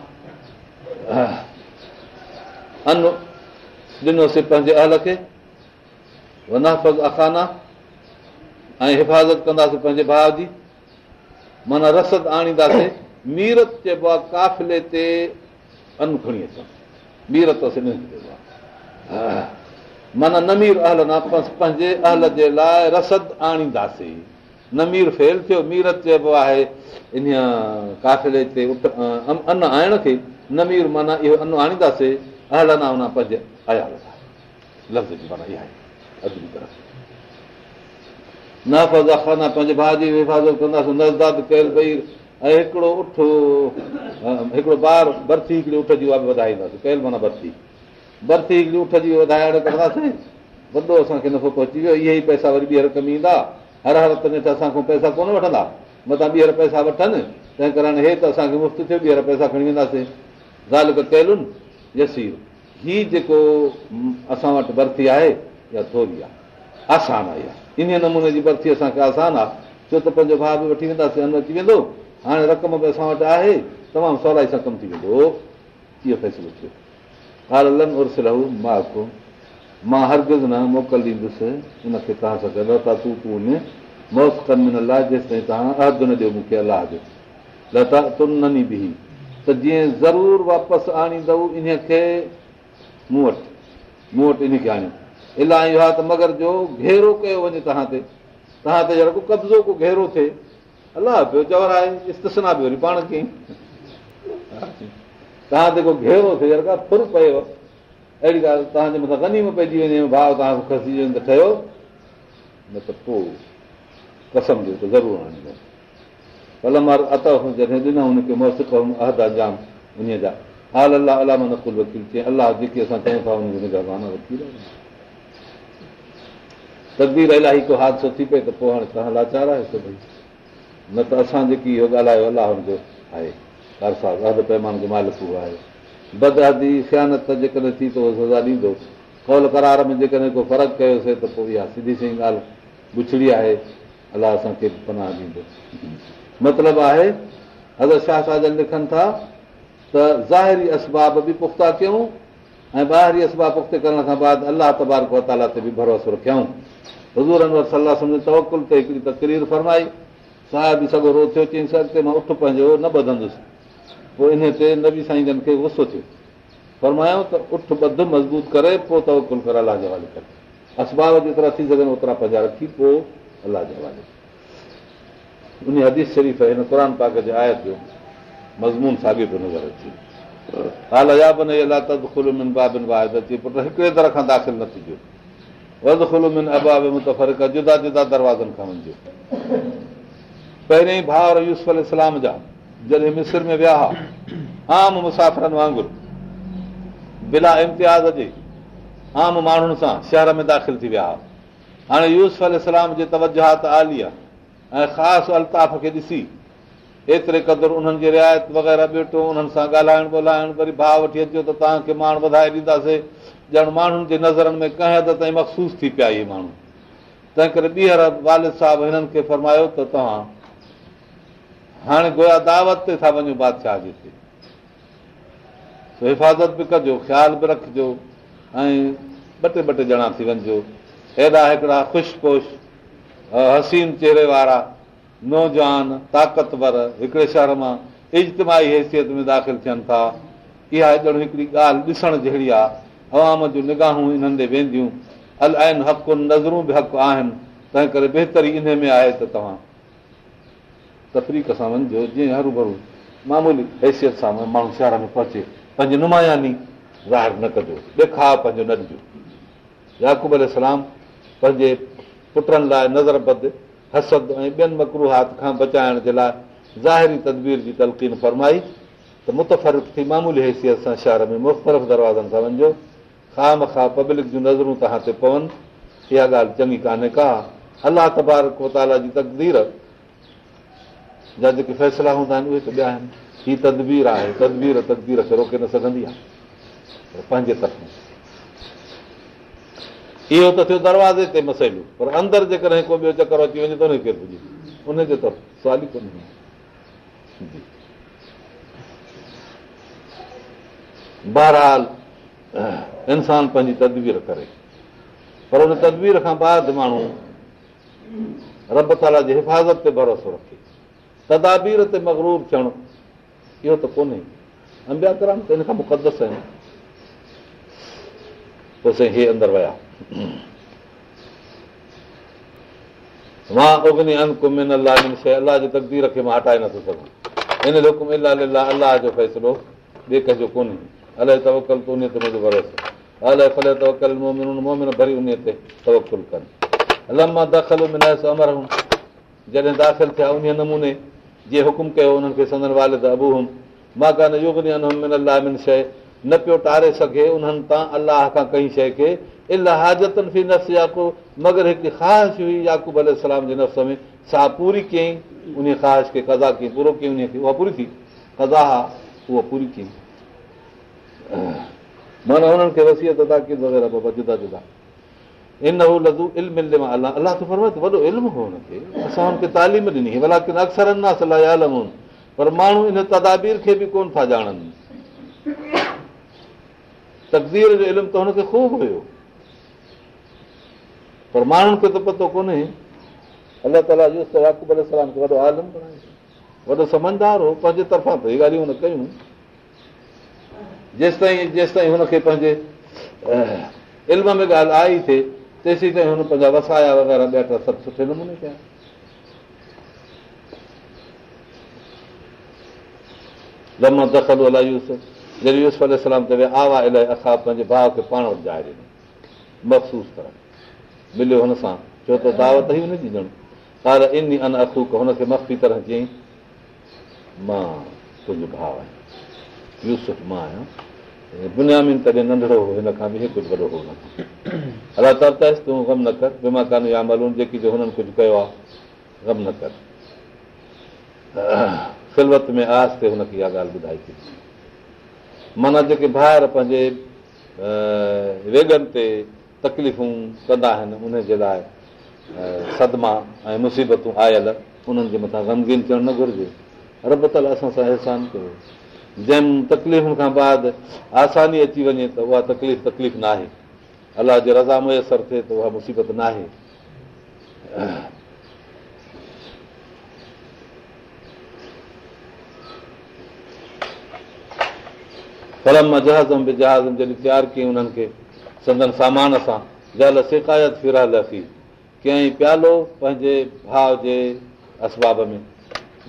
ان ڏنوسين پنهنجي اهل کي. وناف اکانا ۽ حفاظت ڪنداسين پنهنجي ڀاءُ جي. معنيٰ رسد آڻينداسين. ميرت چئبو آهي ڪافلي تي ان کڻي اچن ميرت آهي معنيٰ نمير اهل نه پنهنجي اهل جي لاءِ رسد آڻينداسين. نمير فيل ٿيو ميرت چئبو آهي ان ڪافلي تي ان آڻڻ کي نمير معنيٰ اهو ان آڻينداسين اهل نه پنهنجي آيا لفظ جي معنيٰ اها آهي. اڄ طرف کانا پنهنجي ڀاءُ جي حفاظت ڪنداسين نزداد ڪيل ڀئي ۽ هڪڙو اٺ هڪڙو ٻار برٿي هڪڙي اٺ جي به وڌائينداسين ڪيل معنيٰ برٿي هڪڙي اٺ جي وڌائڻ ڪنداسين. وڏو اسان کي نفعو پهچي ويو اهي ئي پئسا وري ٻيهر ڪمي ايندا. هر هر ته اسان کان پئسا ڪونه وٺندا. مٿان ٻيهر پئسا وٺن تنهن ڪري هي ته اسان کي مفت ٿيو ٻيهر پئسا کڻي وينداسين. ڳالهه ته ڪيلن يسير. هيءُ جيڪو اسان وٽ برٿي آهي اها ٿوري آهي. آسان آهي اها. ان نموني جي برٿي اسان کي آسان آهي. ڇو ته پنهنجو ڀاءُ به وٺي وينداسين ان اچي ويندو. هاڻي رقم به اسان وٽ آهي تمام سولائي سان ڪم ٿي ويندو. اهو فيصلو ٿيو مان هرگز نه موڪل ڏيندس ان کي توهان سان گڏ لتا تون تون وڃ موت ڪن من لاءِ جيس تائين توهان اڌ نه ڏيو مون کي الله جو لتا تن نني به ته جيئن ضرور واپس آڻيندو ان کي مون وٽ مون وٽ ان کي آڻيو الاهي اهو آهي ته مگر جو گهيرو ڪيو وڃي توهان تي توهان تي قبضو ڪو گهيرو ٿئي الله پيو چور آهي استنا به وري پاڻ ڪيئن توهان تي ڪو گهيرو ڪا ڦر پئيو اهڙي ڳالهه توهان جي مٿان گنيم پئجي وڃي ڀاءُ توهان کي کسي وڃي ته ٺهيو. نه ته پوءِ قسم ڏيو ته ضرور آڻيندو مان اٿو جڏهن ڏنا موسڪ اهدا جام ان جا. حال الله الله مان وڪيل ٿئي. الله جيڪي اسان چئون ٿا وڪيل تڪدير الاهي ڪو حادثو ٿي پئي ته پوءِ هاڻي توهان لاچار آهيو ڀئي نه ته اسان جيڪي اهو ڳالهايو الله هن جو آهي اڌ پيمان جو مالڪ اهو آهي. بدهدي خيانت جيڪڏهن ٿي ته اهو سزا ڏيندو. ڪول ڪرار ۾ جيڪڏهن ڪو فرق ڪيوسين ته پوءِ اها سڌي صحيح ڳالهه گڇڙي آهي. الله اسان کي پناهه ڏيندو. مطلب آهي حضرت شاهه ساجن لکن ٿا ته ظاهري اسباب به پختا ڪيون ۽ ٻاهري اسباب پختي ڪرڻ کان بعد الله تبارڪ تالا تي به ڀروسو رکيئون. حضور انور صلاح توڪل تي هڪڙي تڪرير فرمائي صاحب به سڳو رو ٿيو چئي سگهه تي مان اٺ پنهنجو نه ٻڌندس پوءِ ان تي نبي سائين جن کي غصو ٿيو فرمايو ته اٺ ٻڌ مضبوط ڪري پوءِ توڪل ڪر الله جي حوالي ڪري. اسباب جيترا ٿي سگهن اوترا پنهنجا رکي پوءِ الله جي حوالي ان حديث شريف هن قر پاڪ جي آيت جو مضمون ساڳيو پيو نظر اچي حال نه من بابن واحد اچي پٽ هڪڙي طرح کان داخل نه ٿجو. وڌ کل من اباب متفرڪ جدا جدا دروازن کان وڃجو. پهريون ئي ڀائر يوز اسلام جا جڏهن مسر ۾ ويا هئا عام مسافرن وانگر بلا امتياز جي عام ماڻهن سان شهر ۾ داخل ٿي ويا هئا. هاڻي يوز اسلام جي توجات آلي آهي ۽ خاص الطاف کي ڏسي ايتري قدر انهن جي رعايت وغيره ٻيو انهن سان ڳالهائڻ ٻولائڻ وري ڀاءُ وٺي اچو ته توهان کي ماڻهو وڌائي ڏينداسين. ڄڻ ماڻهن جي نظرن ۾ ڪنهن حد تائين مکسوس ٿي پيا اهي ماڻهو. تنهن ڪري ٻيهر والد صاحب هنن کي فرمايو ته توهان هاڻي گويا دعوت تي ٿا وڃو بادشاهه جي هتي حفاظت به ڪجو خيال به رکجو ۽ ٻه ٽي ٻه ٽي ڄڻا ٿي وڃجو. هيڏا هڪڙا خشڪوش حسين چهري وارا نوجوان طاقتور هڪڙي شهر مان اجتماهي حيثيت ۾ داخل ٿين ٿا. اها ڄڻ هڪڙي ڳالهه ڏسڻ جهڙي آهي عوام جون نگاهون انهن ڏي وينديون. ال آهن حق نظرون به حق آهن. تنهن ڪري بهتري ان ۾ آهي ته توهان تفريق سان وڃجو جيئن هرو ڀرو معمولي حيثيت سان ماڻهو شهر ۾ پهچي پنهنجي نماياني ظاهر نه ڪجو ڏيکار پنهنجو نه ڏجو. ياقوب الارم پنهنجي پٽن لاءِ نظر بد حسد ۽ ٻين مڪروهات کان بچائڻ جي لاءِ ظاهري تدبير جي تلقين فرمائي ته متفرق ٿي معمولي حيثيت سان شهر ۾ مختلف دروازن سان وڃجو. خام کان پبلڪ جون نظرون توهان تي پون. اها ڳالهه چڱي ڪانهي ڪا؟ الله تبارڪ تالا جي تڪدير جا جيڪي فيصلا هوندا آهن اهي ته ٻيا آهن. هيءَ تدبير آهي. تدبير تڪدير کي روڪي نه سگهندي آهي. پنهنجي طرف اهو ته ٿيو دروازي تي مسئلو. پر اندر جيڪڏهن ڪو ٻيو چڪر اچي وڃي ته پڄي ان جي طرف بهرحال انسان پنهنجي تدبير ڪري. پر هن تدبير کان بعد ماڻهو رب تالا جي حفاظت تي ڀروسو رکي تدابير تي مگرور ٿيڻ. اهو ته ڪونهي. امبيا ڪرام ته هن کان مقدس آهن. پوءِ سائين هي اندر ويا. مان اگني انڪمن الله شيءِ. الله جي تڪدير کي مان هٽائي نٿو سگهان. ان حڪم الاهه الله جو فيصلو ٻئي ڪنهن جو ڪونهي. الائي توڪل ته ان تي منهنجو ڀروسو الائي فلي توڪل مومن مومن ڀري ان تي توڪل ڪن. لما دخل امر هم جڏهن داخل ٿيا ان نموني جيئن حڪم ڪيو انهن کي سندن والي ته ابو هم مان ڪانه انهم الله من شيءِ نه پيو ٽاري سگهي انهن تان الله کان ڪنهن شيءِ کي الاهه هازتن في نفس ياڪوب مگر هڪڙي خواهش هئي ياڪوب ال جي نفس ۾ سا پوري ڪيئين ان خواهش کي ڪزا ڪيئين پورو ڪيئين ان کي اها پوري ٿي ڪزا ها اها پوري ڪيئين معنيٰ هنن کي وسيت ڪئي وغيره بابا جدا جدا ان هو لزو علم علم الله ته فرمائي وڏو علم هو هن کي اسان هن کي تعليم ڏني ڀلا ڪن اڪثر اناس الله پر ماڻهو ان تدابير کي به ڪونه ٿا ڄاڻن تڪدير جو علم ته هن کي خوب هيو پر ماڻهن کي ته پتو ڪونهي الله تالا ياڪوب کي وڏو عالم وڏو سمجهدار هو پنهنجي طرفان ته اهي ڳالهيون هن ڪيون جيس تائين جيس تائين هن کي پنهنجي علم ۾ ڳالهه آئي ٿئي تيس تائين هن پنهنجا وسايا وغيره ٻيا سڀ سٺي نموني ڪيا لما دخل يوز جڏهن يوز تي ويا آوا الاهي اسان پنهنجي ڀاءُ کي پاڻ وٽ جائي ڏنو مکسوس ڪرڻ مليو هن سان ڇو ته دعوت ئي هن جي ڄڻ ڪار ان ان اکوڪ هن کي مفي طرح چيئين مان تنهنجو ڀاءُ آهيان يوسف مان آهيان بنيامين تڏهن ننڍڙو هو هن کان به هڪ ڪجهه وڏو هو ترتائس تون گم نه ڪر بيما ڪانه يا معلوم جيڪي جو هنن ڪجهه ڪيو آهي گم نه ڪر کلوت ۾ آس تي هن کي اها ڳالهه ٻڌائي ٿي معنيٰ جيڪي ٻاهر پنهنجي ويگن تي تڪليفون ڪندا آهن ان جي لاءِ صدما ۽ مصيبتون آيل انهن جي مٿان غمگين ٿيڻ نه گهرجي رب تالا اسان سان احسان ڪيو جنهن تڪليفن کان بعد آساني اچي وڃي ته اها تڪليف تڪليف نه آهي الله جي رضا ميسر ٿئي ته اها مصيبت نه آهي فلم مان جهاز به جهاز جڏهن تيار ڪيئين انهن کي سندن سامان سان جل شڪايت فرال ٿي ڪيئين پيالو پنهنجي ڀاءُ جي اسباب ۾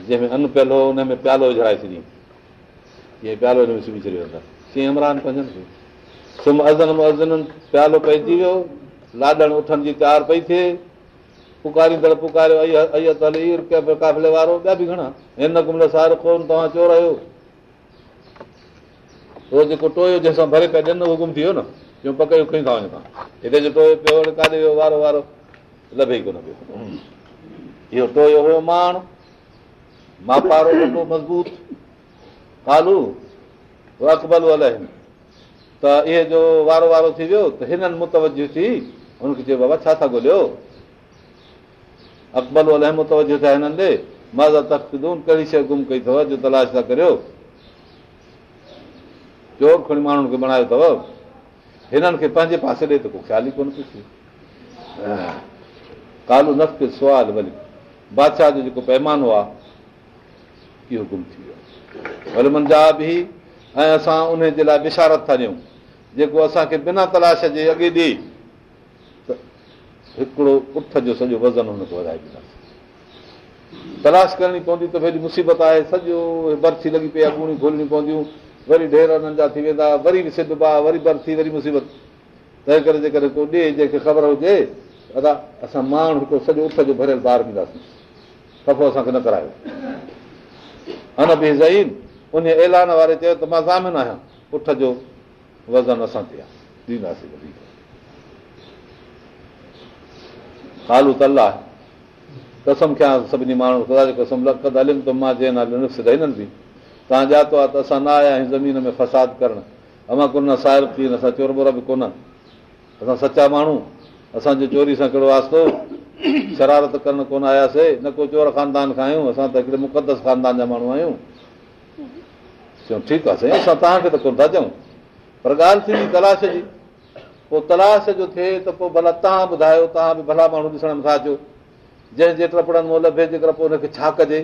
جنهن ۾ ان پيلو هن ۾ پيالو وجهائي ڇڏيئين ڪيئن پيالو هن ۾ سمهي ڇڏيو ڪيئن عمران پنهنجن کي سم ازن ازنن پيالو پئجي ويو. لاڏڻ اٿڻ جي تيار پئي ٿئي. پڪاريندڙ پڪاريو ڪافلي وارو ٻيا به گهڻا. هن گهمل سار ڪونه توهان چور آهيو اهو جيڪو ٽويو جنهن سان ڀري پيا ڏين اهو گم ٿي ويو نه. جو پڪڙيو کڻي ٿا وڃو توهان هتي جو ٽويو پيو ڪاڏي ويو؟ وارو وارو. لڀي ئي ڪونه پيو. اهو ٽويو هيو ماڻهو ماپارو مضبوط ڪالو اڪبل ته اهي جو وارو وارو ٿي ويو ته هنن متوجو ٿي. هن کي چيو بابا ڇا ٿا ڳولهيو؟ اڪبل ال متوجو ٿيا هنن ڏي. مازا تختون ڪهڙي شيءِ گم ڪئي اٿو جو تلاش ٿا ڪريو؟ چور کڻي ماڻهن کي بڻايو اٿو. هنن کي پنهنجي پاسي ڏي ته ڪو خيال ئي ڪونه ٿو ٿئي. ڪالو نف بادشاهه جو جيڪو پيمانو آهي اهو گم ٿي ويو وري به ۽ اسان ان جي لاءِ بشارت ٿا ڏيون. جيڪو اسان کي بنا تلاش جي اڳي ڏي هڪڙو اٺ جو سڄو وزن هن کي وڌائي ڏينداسين. تلاش ڪرڻي پوندي ته ڀئي مصيبت آهي سڄو برفي لڳي پئي آهي ڳوڻي کولڻي پونديون وري ڍير هنن جا ٿي ويندا وري به سڌ با وري برفي وري مصيبت. تنهن ڪري جيڪڏهن ڪو ڏي جنهن کي خبر هجي دادا اسان ماڻهو هڪڙو سڄو اٺ جو ڀريل ٻار ڏينداسين. صفو اسان کي نه ڪرايو اعلان واري چيو ته مان ضامن آهيان. اٺ جو وزن اسان تي آهي. ڏينداسين هالو تلا قسم ڪيان سڀني ماڻهو ته مان جنهن نالي به توهان ڄاتو آهي ته اسان نه آيا آهيون زمين ۾ فساد ڪرڻ. اما ڪونه ساهر ٿي اسان چور بورا به ڪونه. اسان سچا ماڻهو. اسان جو چوري سان ڪهڙو واستو شرارت ڪرڻ ڪونه آياسين نه ڪو چور خاندان کان آهيون اسان ته هڪڙي مقدس خاندان جا ماڻهو آهيون چئون ٺيڪ آهي سائين اسان توهان کي ته ڪونه ٿا چئون. پر ڳالهه ٿيندي تلاش جي. پوءِ تلاش جو ٿئي ته پوءِ ڀلا توهان ٻڌايو توهان به ڀلا ماڻهو ڏسڻ ۾ ٿا اچو. جنهن جي ٽپڙن ۾ لڀي جيڪر پوءِ هن کي ڇا ڪجي؟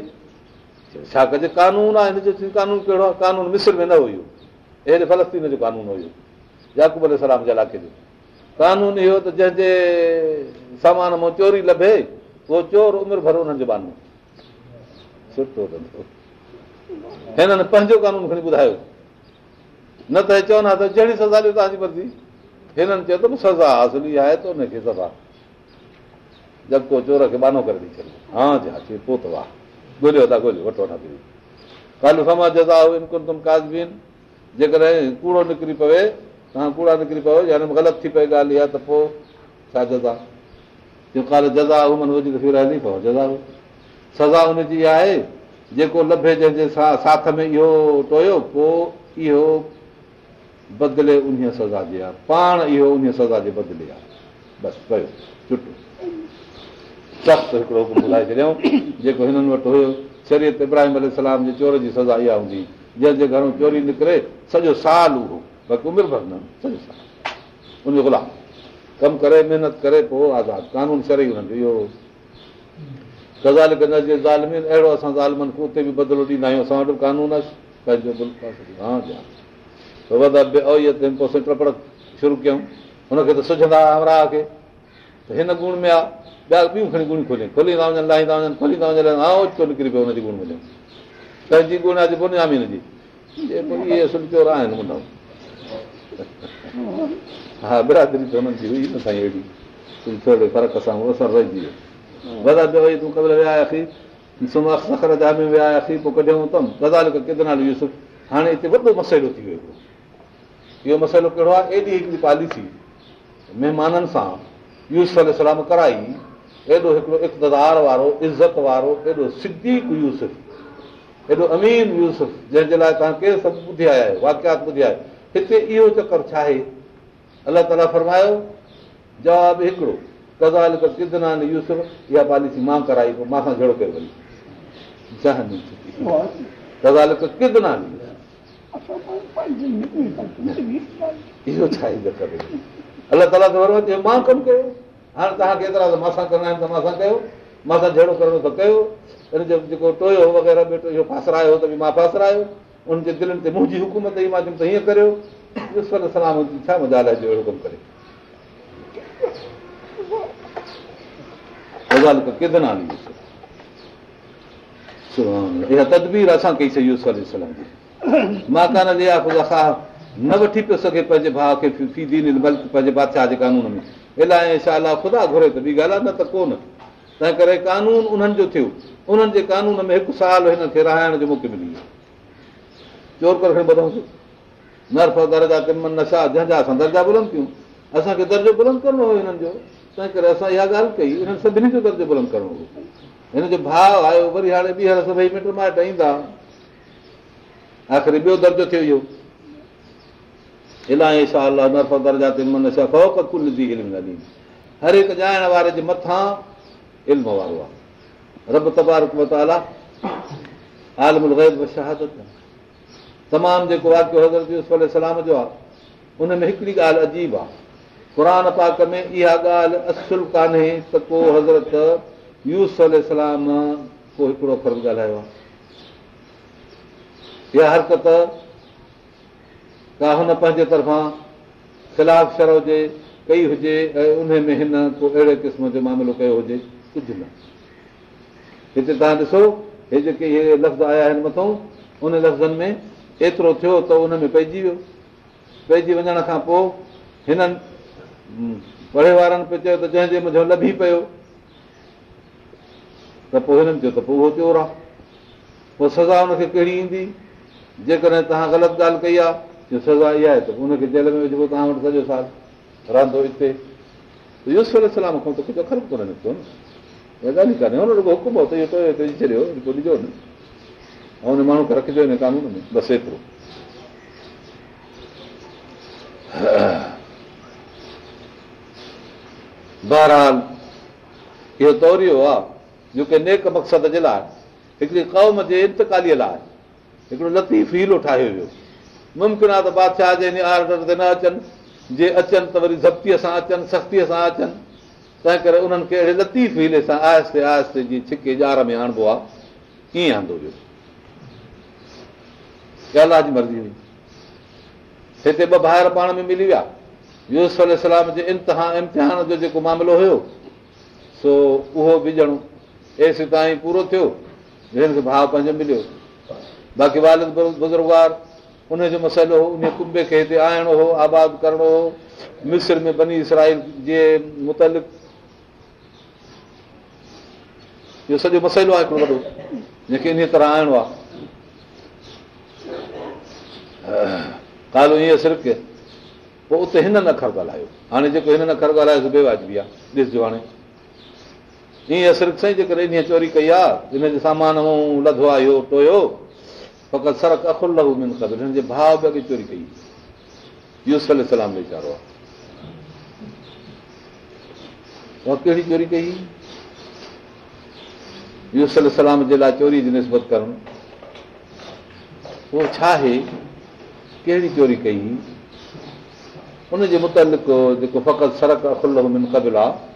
ڇا ڪجي؟ قانون آهي هن جو قانون ڪهڙو آهي؟ قانون مسر ۾ نه هيو. اهڙي فلسطين جو قانون هيو ياڪوب ال سلام جي علائقي جو. قانون اهو ته جنهن جي سامان مان چوري لڀي اهو چور عمر ڀر هنن جو بانو سٺو هنن پنهنجو قانون کڻي ٻڌايو. نه ته ها ته جهڙي سزا ڏيو توهان جي مرضي. هنن چيو ته سزا حاصل آهي ته هن کي سزا. جب ڪو چور کي بانو ڪري ڏيئي ڇڏيو. ها جي ها پوءِ ته واهه. ڳولهيو ٿا ڳولهيو وٺو ٿا ڪالو سماج جزا تم ڪازبين. جيڪڏهن ڪوڙو نڪري پوي توهان ڪوڙا نڪري پوي يا غلط ٿي پئي ڳالهه اها ته پوءِ ڇا جزا جزا وڌيڪ فرائي پئو جزا سزا هن جي آهي جيڪو لڀي جنهن جي ساٿ ۾ اهو ٽويو پوءِ اهو بدلي ان سزا جي آهي. پاڻ اهو ان سزا جي بدلي آهي. بس ڪيو چٽو. سخت هڪڙو حڪم ٻڌائي ڇڏيئون جيڪو هنن وٽ هيو شريت ابراهيم ال جي چور جي سزا اها هوندي جنهن جي گهرو چوري نڪري سڄو سال اهو باقي عمر ڀر نه سڄو سال. ان جو غلام ڪم ڪري محنت ڪري پوءِ آزاد. قانون شري هنن اهو. گزال زالمين اهڙو اسان ظالمن کي اتي به بدلو ڏيندا آهيون. اسان وٽ قانون آهي. پنهنجو ٽپڙ شروع ڪيون. هن کي ته سجهندا کي. ته هن گڻ ۾ آهي ٻيا ٻيون کڻي گڻ کوليون کوليندا وڃن لاهيندا وڃن کوليندا وڃن پيو هن جي گڻ مليو پنهنجي گڻ آهي جي ها برادري ته جي هئي ٿوري فرق سان اثر رهجي ويو ودا وئي تون ڪبل وياسين سکر جا ۾ پوءِ اٿم گزال ڪدنال يوز هاڻي هتي وڏو مسئلو ٿي ويو اهو مسئلو ڪهڙو آهي ايڏي هڪڙي پاليسي مهمانن سان يوز سلام ڪرائي ايڏو هڪڙو اقتدار وارو عزت وارو ايڏو سديڪ يوسف ايڏو امين يوسف جنهن جي لاءِ توهان ڪير سڀ ٻڌي آيا آهيو واڪيات ٻڌي آيا هتي اهو چڪر ڇا آهي؟ الله تالا فرمايو جواب هڪڙو ڪزال ڪدنان يوسف اها پاليسي مان ڪرائي پوءِ مان سان جهڙو ڪيو وڃي؟ ڪدناني اهو ڇا الله تالا ته مان ڪم ڪيو. هاڻي توهان کي ايترا ته مان سان ڪرڻا آهن ته مان سان ڪيو. مان سان جهڙو ڪرڻو ته ڪيو. هن جو جيڪو ٽويو وغيره فاسرايو ته به مان فاسرايو ان جي دلن تي منهنجي حڪومت ئي مان چيم ته هيئن ڪريو. سلام ڇا مزا جو اهڙو ڪم ڪري اها تدبير اسان ڪئيسين يوز سلام جي. مان ڪانه نه وٺي پيو سگهي پنهنجي ڀاءُ کي في دين پنهنجي بادشاهه جي قانون ۾. الاهي ڇا خدا گهري ته ٻي ڳالهه آهي نه ته ڪونه. تنهن ڪري قانون انهن جو ٿيو. انهن جي قانون ۾ هڪ سال هن کي رهائڻ جو موقعو ملي ويو چور ڪري نرف درجا تمن نشا جنهن جا اسان درجا بلند ڪيون. اسان کي درجو بلند ڪرڻو هو هنن جو. تنهن ڪري اسان اها ڳالهه ڪئي هنن سڀني جو درجو بلند ڪرڻو هو. هن جو ڀاءُ آيو وري هاڻي ٻيهر سڀئي مٽ مائٽ ايندا آخري ٻيو درجو ٿيو اهو. الاهي هر هڪ ڄائڻ واري جي مٿان علم وارو آهي. رب تبارڪ شهادت تمام جيڪو واڪيو حضرت سلام جو آهي ان ۾ هڪڙي ڳالهه عجيب آهي. قر پاڪ ۾ اها ڳالهه اصل ڪانهي ته ڪو حضرت يوز سلام ڪو هڪڙو فرق ڳالهايو آهي. اها حرڪت ڪا هن پنهنجي طرفان خلاف شر هجي ڪئي هجي ۽ ان ۾ هن ڪو اهڙي قسم جو معاملو ڪيو هجي ڪجهه نه. هتي توهان ڏسو هي جيڪي اهي لفظ آيا آهن مٿان ان لفظن ۾ ايترو ٿيو ته ان ۾ پئجي ويو پئجي وڃڻ کان پوءِ هنن پڙهي وارن پيو چيو ته جنهن جي منهنجو لڀي پيو ته پوءِ هنن چيو ته پوءِ اهو چور آهي پوءِ سزا هن کي ڪهڙي ايندي جيڪڏهن توهان غلط ڳالهه ڪئي آهي سزا اها آهي ته هن کي جيل ۾ وجهبو توهان وٽ سڄو سال رهندو هتي سلام کان ته ڪجهه اکر ڪونه نڪتو نه اها ڳالهه ئي ڪانهي هن رڳو حڪم هو ته اهو ڇڏيو ڏجو نه ۽ هن ماڻهو کي رکجو هن قانون ۾ بس ايترو بهرحال اهو توريو آهي جوڪي نيڪ مقصد جي لاءِ هڪڙي قوم جي انتڪاليءَ لاءِ هڪڙو لطيف هيلو ٺاهيو ويو ممڪن آهي ته بادشاهه جي هن آرڊر تي نه اچن جي اچن ته وري زبتيءَ سان اچن سختيءَ سان اچن تنهن ڪري انهن کي اهڙي لطيف هيلي سان آهستي آهستي جيئن ڇڪي ڄار ۾ آڻبو آهي ائين آندو ويو الله جي مرضي هئي هتي ٻه ٻاهر پاڻ ۾ ملي ويا. يوز سلام جي امتحان امتحان جو جيڪو معاملو هيو سو اهو وجهڻو ايس تائين پورو ٿيو. هن کي ڀاءُ پنهنجو مليو. باقي والد بزرگوار ان جو مسئلو هو ان ڪمبي کي هتي آڻڻو هو آباد ڪرڻو هو. مسر ۾ بني اسرائل جي متالق. اهو سڄو مسئلو آهي هڪڙو وڏو جنهن کي ان طرح آڻڻو آهي ڪالو ائين صرف پوءِ اتي هنن اکر ڳالهايو. هاڻي جيڪو هنن اکر ڳالهايو بيواجبي آهي. ڏسجو هاڻي. ائين صرف سائين جيڪڏهن ان چوري ڪئي آهي هن جو سامان لڌو آهي اهو ٽويو فقط سرڪ اکل لهو من خبر هن جي ڀاءُ به اڳي چوري ڪئي. يوز سلام ويچارو آهي. ڪهڙي چوري ڪئي؟ يوز سلام جي لاءِ چوري جي نسبت ڪرڻ. اهو ڇا آهي ڪهڙي چوري ڪئي ان جي متالق جيڪو فقط من قبل آهي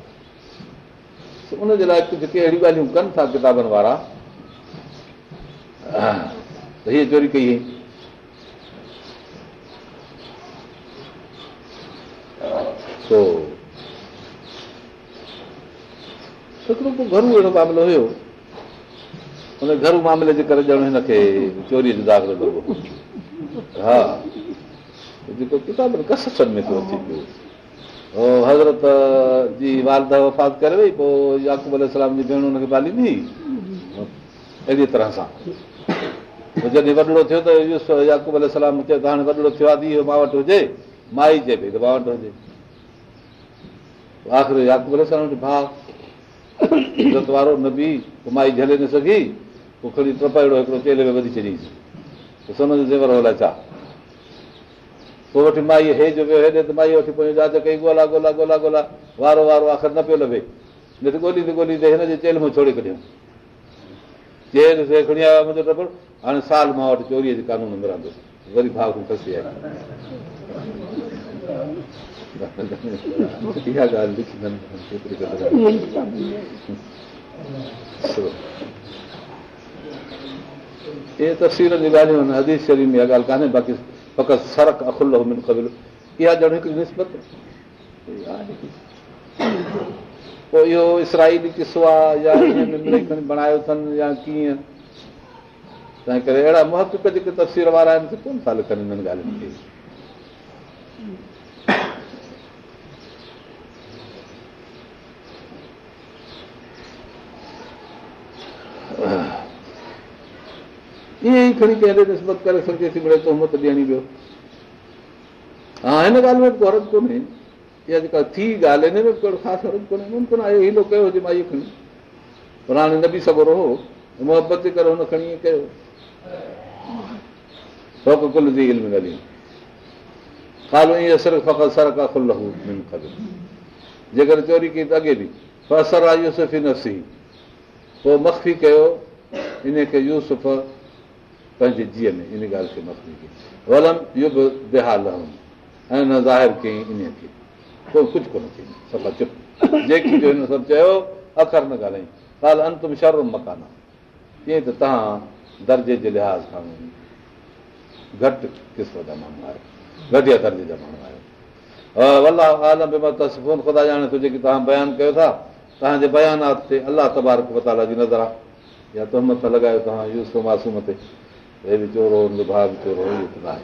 ان جي لاءِ ڪجهه ڪي اهڙيون ڳالهيون ڪن ٿا ڪتابن وارا؟ ته هيءَ چوري ڪئي هڪڙو ڪو گهرو اهڙو معاملو هيو. هن گهرو معاملي جي ڪري ڄڻ هن کي چوريءَ جو داخلو ها. جيڪو ڪتاب ڪسن ۾ ٿو اچي پيو حضرت جي والدا وفات ڪري وئي پوءِ ياقوب جي ڀيڻ هن کي پاليندي اهڙي طرح سان. جڏهن وڏڙو ٿيو ته ياڪوب سلام چيو ته هاڻي وڏڙو ٿيو آهي اهو مان وٽ هجي مائي چئي پئي ته مان وٽ هجي. آخر ياڪوب وٽ ڀاءُ عزت وارو نه به مائي جهلي نه سگهي پوءِ کڻي ٽپائيڙو هڪڙو تيل ۾ وڌي ڇڏيس. ته سون جو زيور ڇا پوءِ وٺي مائي هي جو ويو هيڏي ته مائي وٺي پوءِ جاچ ڪئي ڳولها ڳولها ڳولها ڳولها وارو وارو آخر نه پيو لڀي نه ته ڳولهيندي ڳولهيندي هن جي چيل مان ڇوڙي ڇڏيئون چيل کڻي آيو منهنجو ٽپڙ هاڻي سال مان وٽ چوريءَ جو قانون ملندو وري ڀاءُ کان ڦسي آهي اها ڳالهه اهي تفسير جي ڳالهيون آهن حديث شرير ۾ اها ڳالهه ڪانهي باقي فقط سرڪ اکل قبل. اها ڄڻ هڪڙي نسبت پوءِ اهو اسرائيلي قصو آهي يا بڻايو اٿن يا ڪيئن تنهن ڪري اهڙا مهتو جيڪي تفسير وارا آهن ڪونه ٿا لکن هنن ڳالهين کي ائين ئي کڻي ڪنهن نسبت ڪري سگهي ٿي توهمت ڏيڻي ويو ها هن ڳالهه ۾ ڪو هرج ڪونهي. اها جيڪا ٿي ڳالهه هن ۾ خاص هرج ڪونهي. ممڪن آهي هيلو ڪيو هجي مان اهو کڻي. پر هاڻي نه به سگهو رهو محبت جي ڪري هن کڻي ڪيو. ڪل جي علم ڳالهيون کالو ائين اثر فقط سرڪ آهي کل جيڪر چوري ڪئي ته اڳي به. اثر آهي يوسف ئي نسي پوءِ مخفي ڪيو ان کي يوسف پنهنجي جيءَ ۾ ان ڳالهه کي مخفي ڪئي ولم اهو به بيحال ۽ نه ظاهر ڪيئين ان کي ڪوئي ڪجهه ڪونه ٿي صفا چپ جيڪي سڀ چيو اکر نه ڳالهائي ڪال انتم شرم مڪان آهي ڪيئن ته توهان درجي جي لحاظ کان گهٽ قسم جا ماڻهو آهيو گهٽيا درجي جا ماڻهو آهيو ولا عالم خدا ڄاڻي ٿو جيڪي توهان بيان ڪيو ٿا توهان جي بيانات تي الله تبارڪ وتالا جي نظر آهي يا تهمت لڳايو توهان يوز معصوم تي هي به چورو ڀاءُ به چورو ته نه آهي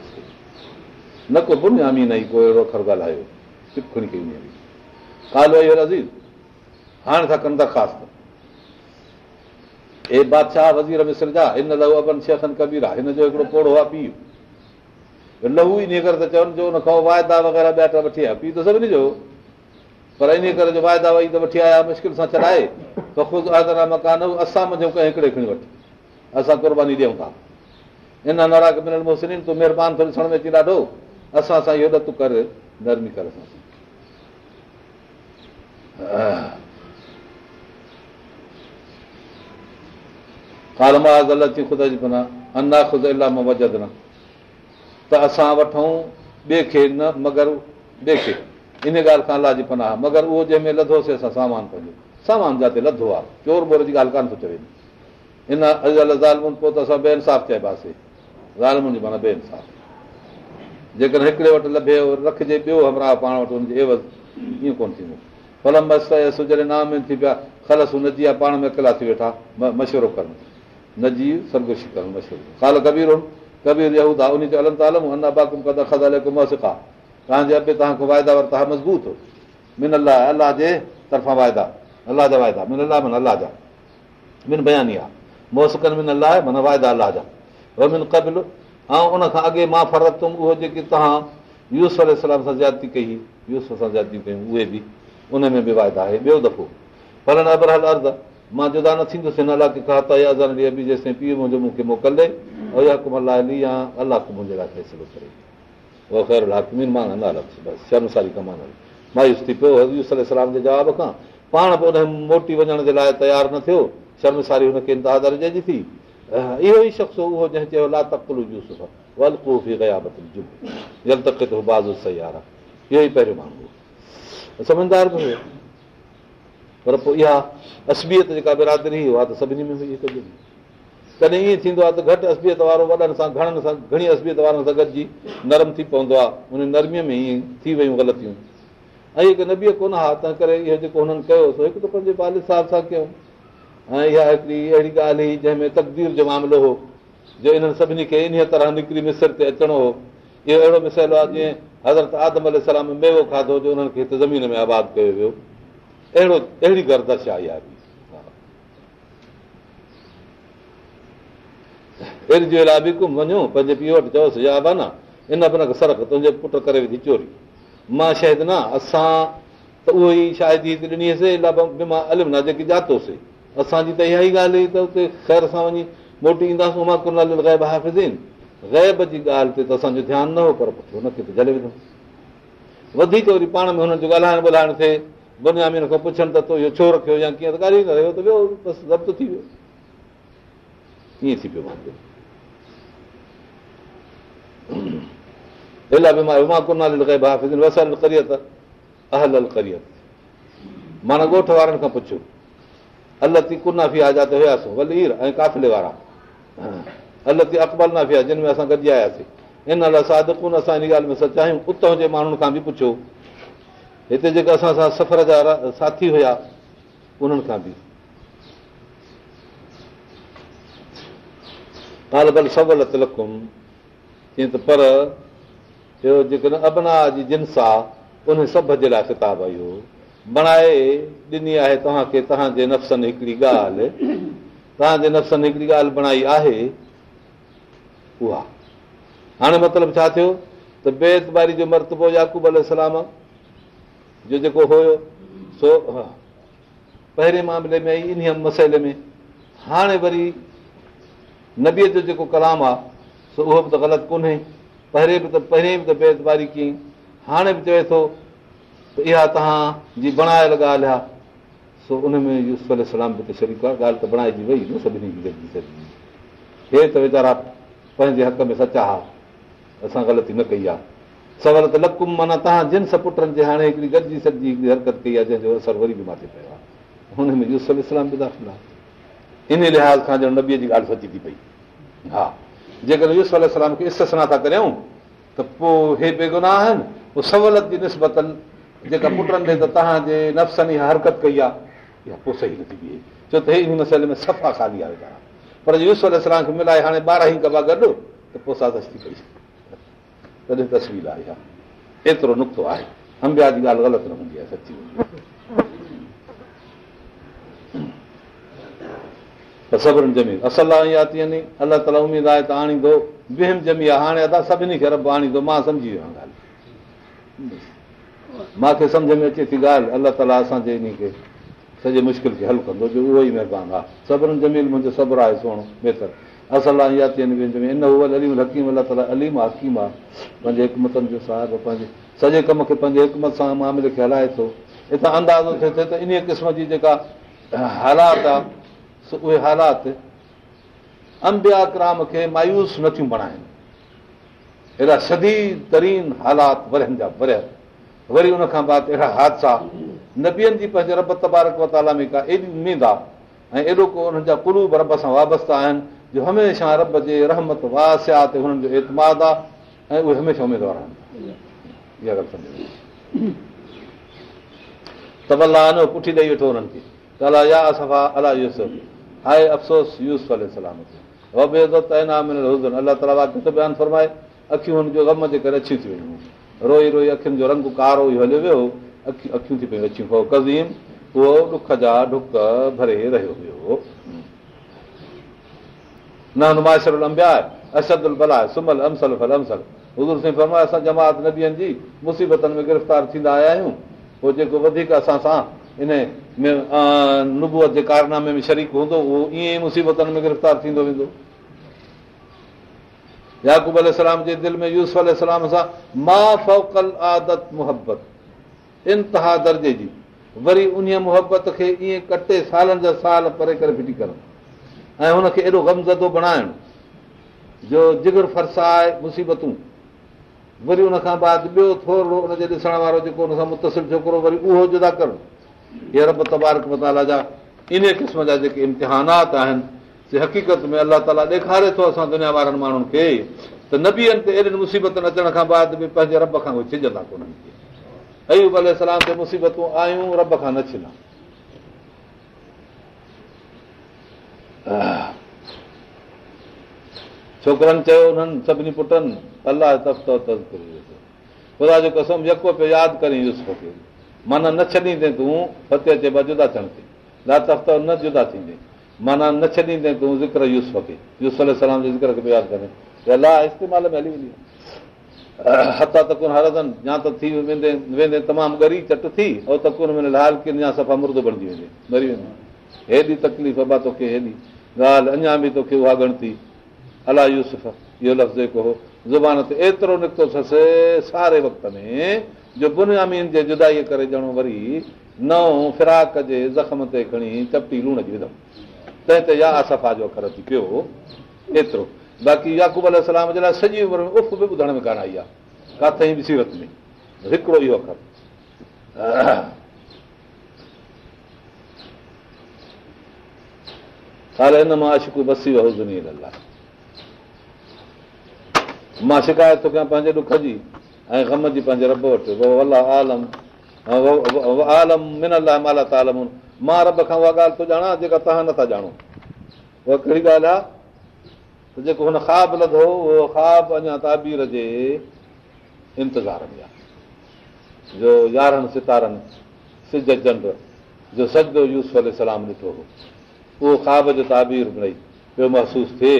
نه ڪو بنيامي نه ڪو اهڙو اکر ڳالهايو چپ کڻي ڪئي ڪالو اهو رزيز هاڻي ٿا ڪن درخواست هي بادشاهه وزير مسر جا هن لهو ابن شيکن ڪبير آهي هن جو هڪڙو پوڙو آهي پيءُ لهو ان ڪري ته چون جو هن وائدا وغيره ٻيا وٺي آيا پيءُ ته سڀني جو پر ان ڪري جو وائدا وئي ته وٺي آيا مشڪل سان ڇڏائي ته خود مڪان اسان منهنجو ڪنهن هڪڙي کڻي وٺ اسان قرباني ڏيون ٿا ان نراڪ مليل موسني تون مهرباني ٿو ڏسڻ ۾ اچي ڏاڍو. اسان سان اهو نه تون ڪر نرمي ڪر ڪال مان غلطي خدا جي پنا انا خود الاهه مان وجد نه ته اسان وٺون ٻئي کي نه مگر ٻئي کي. ان ڳالهه کان الله جي پناهه مگر اهو جنهن ۾ لڌوسين اسان سامان پنهنجو. سامان جتي لڌو آهي چور بور جي ڳالهه ڪانه ٿو چوي. ان ازل ظالمن پوءِ ته اسان بيئنساف چئباسين ظالمن جي معنيٰ بيئنساف جيڪر هڪڙي وٽ لڀي رکجي ٻيو همراهه پاڻ وٽ عيوض ائين ڪونه ٿيندو. فلم مست جڏهن نام ٿي پيا خلس هن جي پاڻ ۾ اڪيلا ٿي ويٺا مشورو ڪن نه جي سرگوشي ڪن مشورو. ڪال ڪبير ڪبير يودا ان جو الم تالم انا باڪم ڪدا کزالي ڪو موسڪ آهي توهان جي اڳي توهان کي وائدا ور توهان مضبوط هو. من الله الله جي طرفان وائدا الله جا وائدا من الله معنيٰ الله جا. من بياني آهي موسڪن من الله معنيٰ وائدا الله جا من ڪبل ۽ ان کان اڳي مان فرتم اهو جيڪي توهان يوز سلام سان جياتي ڪئي يوز سان جياتيون ڪيون اهي به ان ۾ به وائدا آهي ٻيو دفعو. پر نه ابرهل مان جدا نه ٿيندس هن علائقي کان ته ازن ڏئي به جيستائين پيءُ منهنجو مون کي موڪلي الله الله الله لاءِ فيصلو ڪري. اهو خير هاڪمين مان شرمساري ڪمان مايوس ٿي پيو جي جواب کان پاڻ به ان موٽي وڃڻ جي لاءِ تيار نه ٿيو شرمساري هن کي انتها درجي جي ٿي اهو ئي شخص اهو جنهن چيو لا تڪل بازو سيار آهي اهو ئي پهريون هيو پر پوءِ اها اسبيت جيڪا برادري اها ته سڀني ۾ هئي ڪڏهن ائين ٿيندو آهي ته گهٽ اسبيت وارو وڏن سان گهڻن سان گهڻي اسبيت وارن سان گڏجي نرم ٿي پوندو آهي ان نرميءَ ۾ ائين ٿي ويون غلطيون ۽ هڪ نبيءَ ڪونه ها تنهن ڪري اهو جيڪو هنن ڪيو هڪ ته پنهنجي بال صاحب سان ڪيون ۽ اها هڪڙي اهڙي ڳالهه هئي جنهن ۾ تڪدير جو معاملو هو جو انهن سڀني کي ان طرح نڪري مسر تي اچڻو هو. اهو اهڙو مسائلو آهي جيئن حضرت آدم سلام ميوو کاڌو جو انهن کي هتي زمين ۾ آباد ڪيو ويو. اهڙو اهڙي آهي اها به. به ڪم وڃو پنهنجي پيءُ وٽ چيوس يا بنا ان بن سرڪ تنهنجي پٽ ڪري وڌي چوري. مان شايد نه اسان ته اهو ئي شايد ڏني هئيسين مان الم نه جيڪي جاتوسين اسان جي ته اها ئي ڳالهه هئي ته اتي خير سان وڃي موٽي اينداسين مان ڪن غيب هافزين غيب جي ڳالهه تي ته اسان جو ڌيان نه هو پر هن کي ته جلي وڌو. وڌيڪ وري پاڻ ۾ هنن جو ڳالهائڻ ٻولائڻ ٿئي بنيامين کان پڇن ته تون اهو ڇو رکيو يا ڪيئن ته ڳالهه ئي رهيو ته ويو بس ضبط ٿي ويو. ائين ٿي پيو معنيٰ ڳوٺ وارن کان پڇيو التي ڪنافي آزاد هئاسين ولير ۽ ڪافلي وارا. التي اڪبل نافي آهي جن ۾ اسان گڏجي آياسين. ان لاءِ سادڪن اسان ان ڳالهه ۾ سچ آهيون. اتان جي ماڻهن کان به پڇو. هتي جيڪي اسان سان سفر جا ساٿي هئا انهن کان به. ڀل سولت لڪم. پر اهو جيڪڏهن ابنا جي جنس آهي ان سڀ جي لاءِ ڪتاب اهو بڻائي ڏني آهي توهان کي توهان جي نفسن هڪڙي ڳالهه. توهان جي نفسن هڪڙي ڳالهه بڻائي آهي اها. هاڻي مطلب ڇا ٿيو؟ ته بيتباري جو مرتبو ياڪوب الارم جو جيڪو هيو سو پهرين معاملي ۾ ان مسئلي ۾. هاڻي وري نبيءَ جو جيڪو ڪلام آهي سو اهو به ته غلط ڪونهي. پهرين به ته پهرين به ته بيتباري ڪئي هاڻي به چوي ٿو ته اها توهان جي بڻايل ڳالهه آهي. سو ان ۾ يوز سلام به ته شريڪ آهي. ڳالهه ته بڻائجي وئي نه سڀني هي ته ويچارا پنهنجي حق ۾ سچا ها اسان غلطي نه ڪئي آهي. سوال ته لڪم معنيٰ توهان جن سڀ پٽن جي هاڻي هڪڙي گڏجي سڏجي هڪڙي حرڪت ڪئي آهي جنهن جو اثر وري به ماٿي پيو آهي. هن ۾ يوز اسلام به داخل آهي. ان لحاظ کان ڄڻ نبيءَ جي ڳالهه سچي ٿي پئي. ها. جيڪڏهن يوز اسلام کي استنا ٿا ڪريون ته پوءِ هي بيگناهه آهن پوءِ سولت جي نسبتن جيڪا پٽن ڏي ته توهان جي نفسن اها حرڪت ڪئي آهي اها پوءِ صحيح نٿي بيهي ڇو ته ان مسئلي ۾ صفا خالي آهي پر يوز يوسلام کي ملائي هاڻي ٻارهن ئي ڪبا گڏ ته پوءِ ساز ٿي پئي ايترو نقطو آهي. امبيا جي ڳالهه غلط نه هوندي آهي سچي ته زمين اصل ٿي الله تالا اميد آهي ته آڻيندو. وهم زمي آهي هاڻي ادا سڀني کي رب آڻيندو مان سمجهي ويو آهيان ڳالهه مون کي سمجهه ۾ اچي ٿي ڳالهه الله تالا اسان جي ان کي سڄي مشڪل کي هل ڪندو جو اهو ئي مهرباني آهي. سڀني زمين منهنجو صبر آهي سهڻو بهتر. اصل آهي اليم حڪيم الله تالا اليم حڪيم آهي. پنهنجي هڪمتن جو صاحب پنهنجي سڄي ڪم کي پنهنجي حڪمت سان معاملي کي هلائي ٿو. هتان اندازو ٿئي ته ان قسم جي جيڪا حالات آهي اهي حالات امبيا ڪرام کي مايوس نٿيون بڻائن. اهڙا شديد ترين حالات ورين جا وريل وري ان کان بعد اهڙا حادثا. نبين جي پنهنجي رب تبارڪ وتالا ۾ ڪا ايڏي اميد آهي. ۽ ايڏو ڪو انهن جا ڪلوب رب سان وابستا آهن جو هميشه رب جي رحمت واسيا تي هنن جو اعتماد آهي ۽ اهي هميشه اميدوار آهن. اها ڳالهه ته الله پٺي ڏيئي ويٺو هنن کي. ته الله يا صفا الله يوز هاءِ افسوس يوز سلام الله تالا بيان فرمائي اکيون هن جو گم جي ڪري اڇيون ٿي ويون روئي روئي اکين جو رنگ ڪارو ئي هليو ويو. اکيون ٿي پيون اڇيون ڪزيم اهو ڏک جا ڍڪ ڀري رهيو نه سائين فرمائي اسان جماعت نبين جي مصيبتن ۾ گرفتار ٿيندا آيا آهيون. پوءِ جيڪو وڌيڪ اسان سان ان ۾ ڪارنامي ۾ شريڪ هوندو اهو ائين ئي مصيبتن ۾ گرفتار ٿيندو ويندو ياقوب الارم جي دل ۾ يوز الارم سان مان فوڪل عادت محبت انتها درجي جي. وري ان محبت کي ائين ڪٽي سالن جا سال پري ڪري ڦٽي ڪرڻ. ۽ هن کي ايڏو گمزدو بڻائڻ جو جگر فرسائي مصيبتون. وري ان کان بعد ٻيو ٿورو هن جي ڏسڻ وارو جيڪو هن سان متسل ڇوڪرو وري اهو جدا ڪرڻ. رب تبارڪ متالا جا ان قسم جا جيڪي امتهانات آهن سي حقيقت ۾ الله تالا ڏيکاري ٿو اسان دنيا وارن ماڻهن کي ته نبيئن تي ايڏن مصيبتن اچڻ کان بعد به پنهنجي رب کان اهي ڇجندا ڪونهن ايوب ال تي مصيبتون آيون رب کان نه ڇنا ڇوڪرن چيو انهن سڀني پٽن الله خدا جو قسم يڪو پيو ياد ڪري معنيٰ نه ڇڏيندي تون فتي اچي جدا ٿيڻ تي تفت نه جدا ٿيندي معنيٰ نه ڇڏيندي تون ذڪر يوز کي. يوز سلام جي ذڪر کي ياد ڪري الله استعمال ۾ هلي ويندي. هٿا تڪن هردن يا ته ٿي ويندي ويندي تمام ڳري چٽ ٿي ۽ تڪن ۾ لال ڪن يا صفا مرد بڻجي ويندي مري ويندو. هيڏي تڪليف هيڏي. ڳالهه اڃا به توکي اها ڳڻتي الله يوسف اهو لفظ جيڪو هو زبان تي ايترو نڪتو اٿس ساري وقت ۾ جو بنيامين جي جدائيءَ ڪري ڄڻو وري نئون فراڪ جي زخم تي کڻي چپٽي لوڻ جي وڌم تنهن تي يا صفا جو اکر ٿي پيو ايترو. باقي ياڪوب الارم جي لاءِ سڄي عمر ۾ اف به ٻڌڻ ۾ ڪانه آئي آهي. ڪاٿي به سيرت ۾. هڪڙو اهو اکر حال هن مان اشڪو بسي ويو هجي مان شڪايت ٿو ڪيان پنهنجي ڏک جي ۽ غم جي پنهنجي رب وٽ. عالم عالم من الله مالا تالم مان رب کان اها ڳالهه ٿو ڄاڻان جيڪا توهان نٿا ڄاڻو. اها ڪهڙي ڳالهه آهي ته جيڪو هن خواب لڌو اهو خواب اڃا تابير جي انتظار ۾ آهي جو يارهن ستارن سج چنڊ جو سجدو يوز سلام ڏٺو هو اهو خواب جو تابير مڙئي پيو محسوس ٿئي.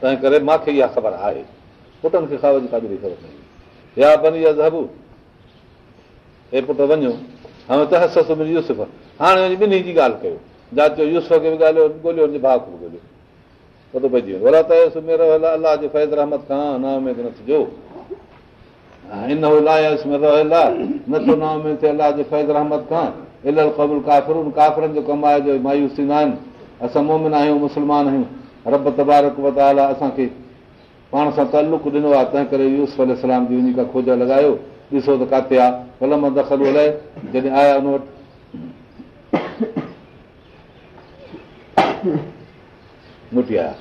تنهن ڪري مون کي اها خبر آهي. پٽن کي خواب جي تابير خبر پئي يا بني زبو هي پٽ وڃو هاڻي ته هس يوسف. هاڻي وڃي ٻنهي جي ڳالهه ڪيو. جاچو يوسف کي به ڳالهيو ڳولهيو ڀاءُ کي به ڳولهيو. پتو پئجي ويندو. الا ته سمهي رهيو الله جي فيز رحمت کان ناو ۾ نه ٿجو ان نٿو ناو ۾ ٿئي الله جي فيز رحمت کان. الاهي قبول ڪافر ڪافرن جو ڪم آهي جو مايوس ٿيندا آهن. اسان مومن آهيون مسلمان آهيون. رب تبارڪ وتالا اسان کي پاڻ سان تعلق ڏنو آهي. تنهن ڪري يوز الارم جي ان کان کوج لڳايو ڏسو ته ڪٿي آهي. قلم دخل هلائي جڏهن آيا هن وٽ. مٽي آيا.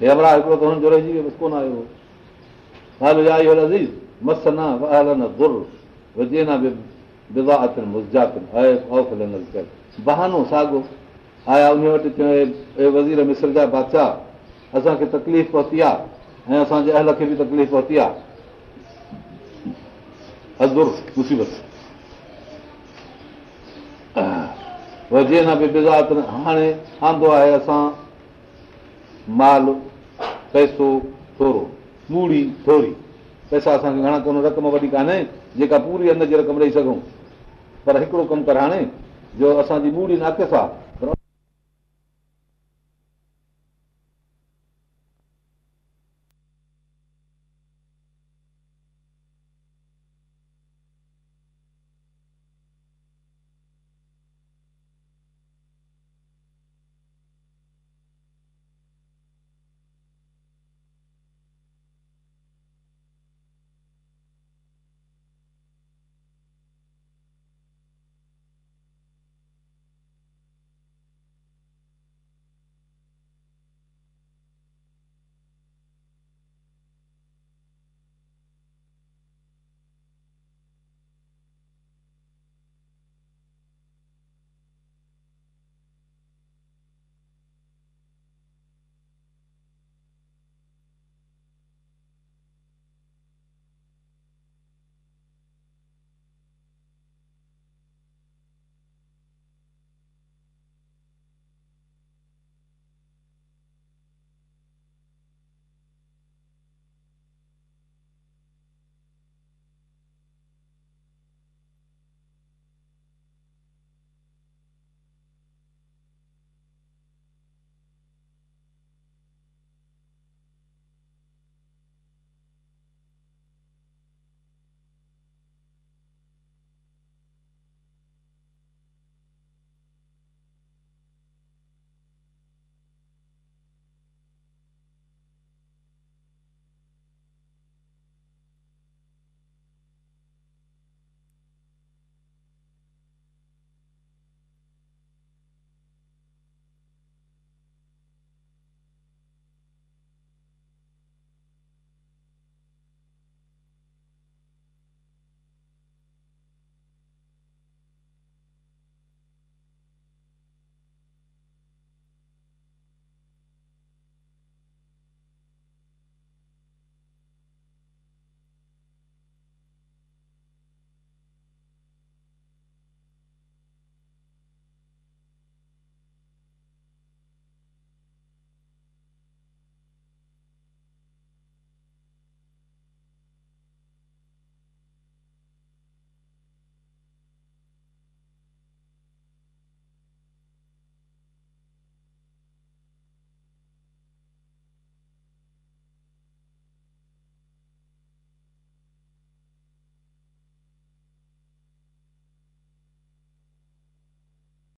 هي امرا هڪڙو ته هن جو رهجي ويو ڪونه آيو حال مس نه در وجهي نه بهانو ساڳو آيا ان وٽ چيو وزير مسر جا بادشاهه اسان کي تڪليف پهتي آهي ۽ اسان جي اهل کي به تڪليف پهتي آهي ازر مصيبت نه به بزات هاڻي آندو آهي اسان مال پئسو ٿورو موڙي ٿوري پئسا اسان کي گهڻا ڪونه رقم وڏي ڪانهي جيڪا پوري اند جي رقم ڏيئي سگهون پر هڪڙو ڪم ڪر هاڻي جو اسان جي موڙي ناقص آهي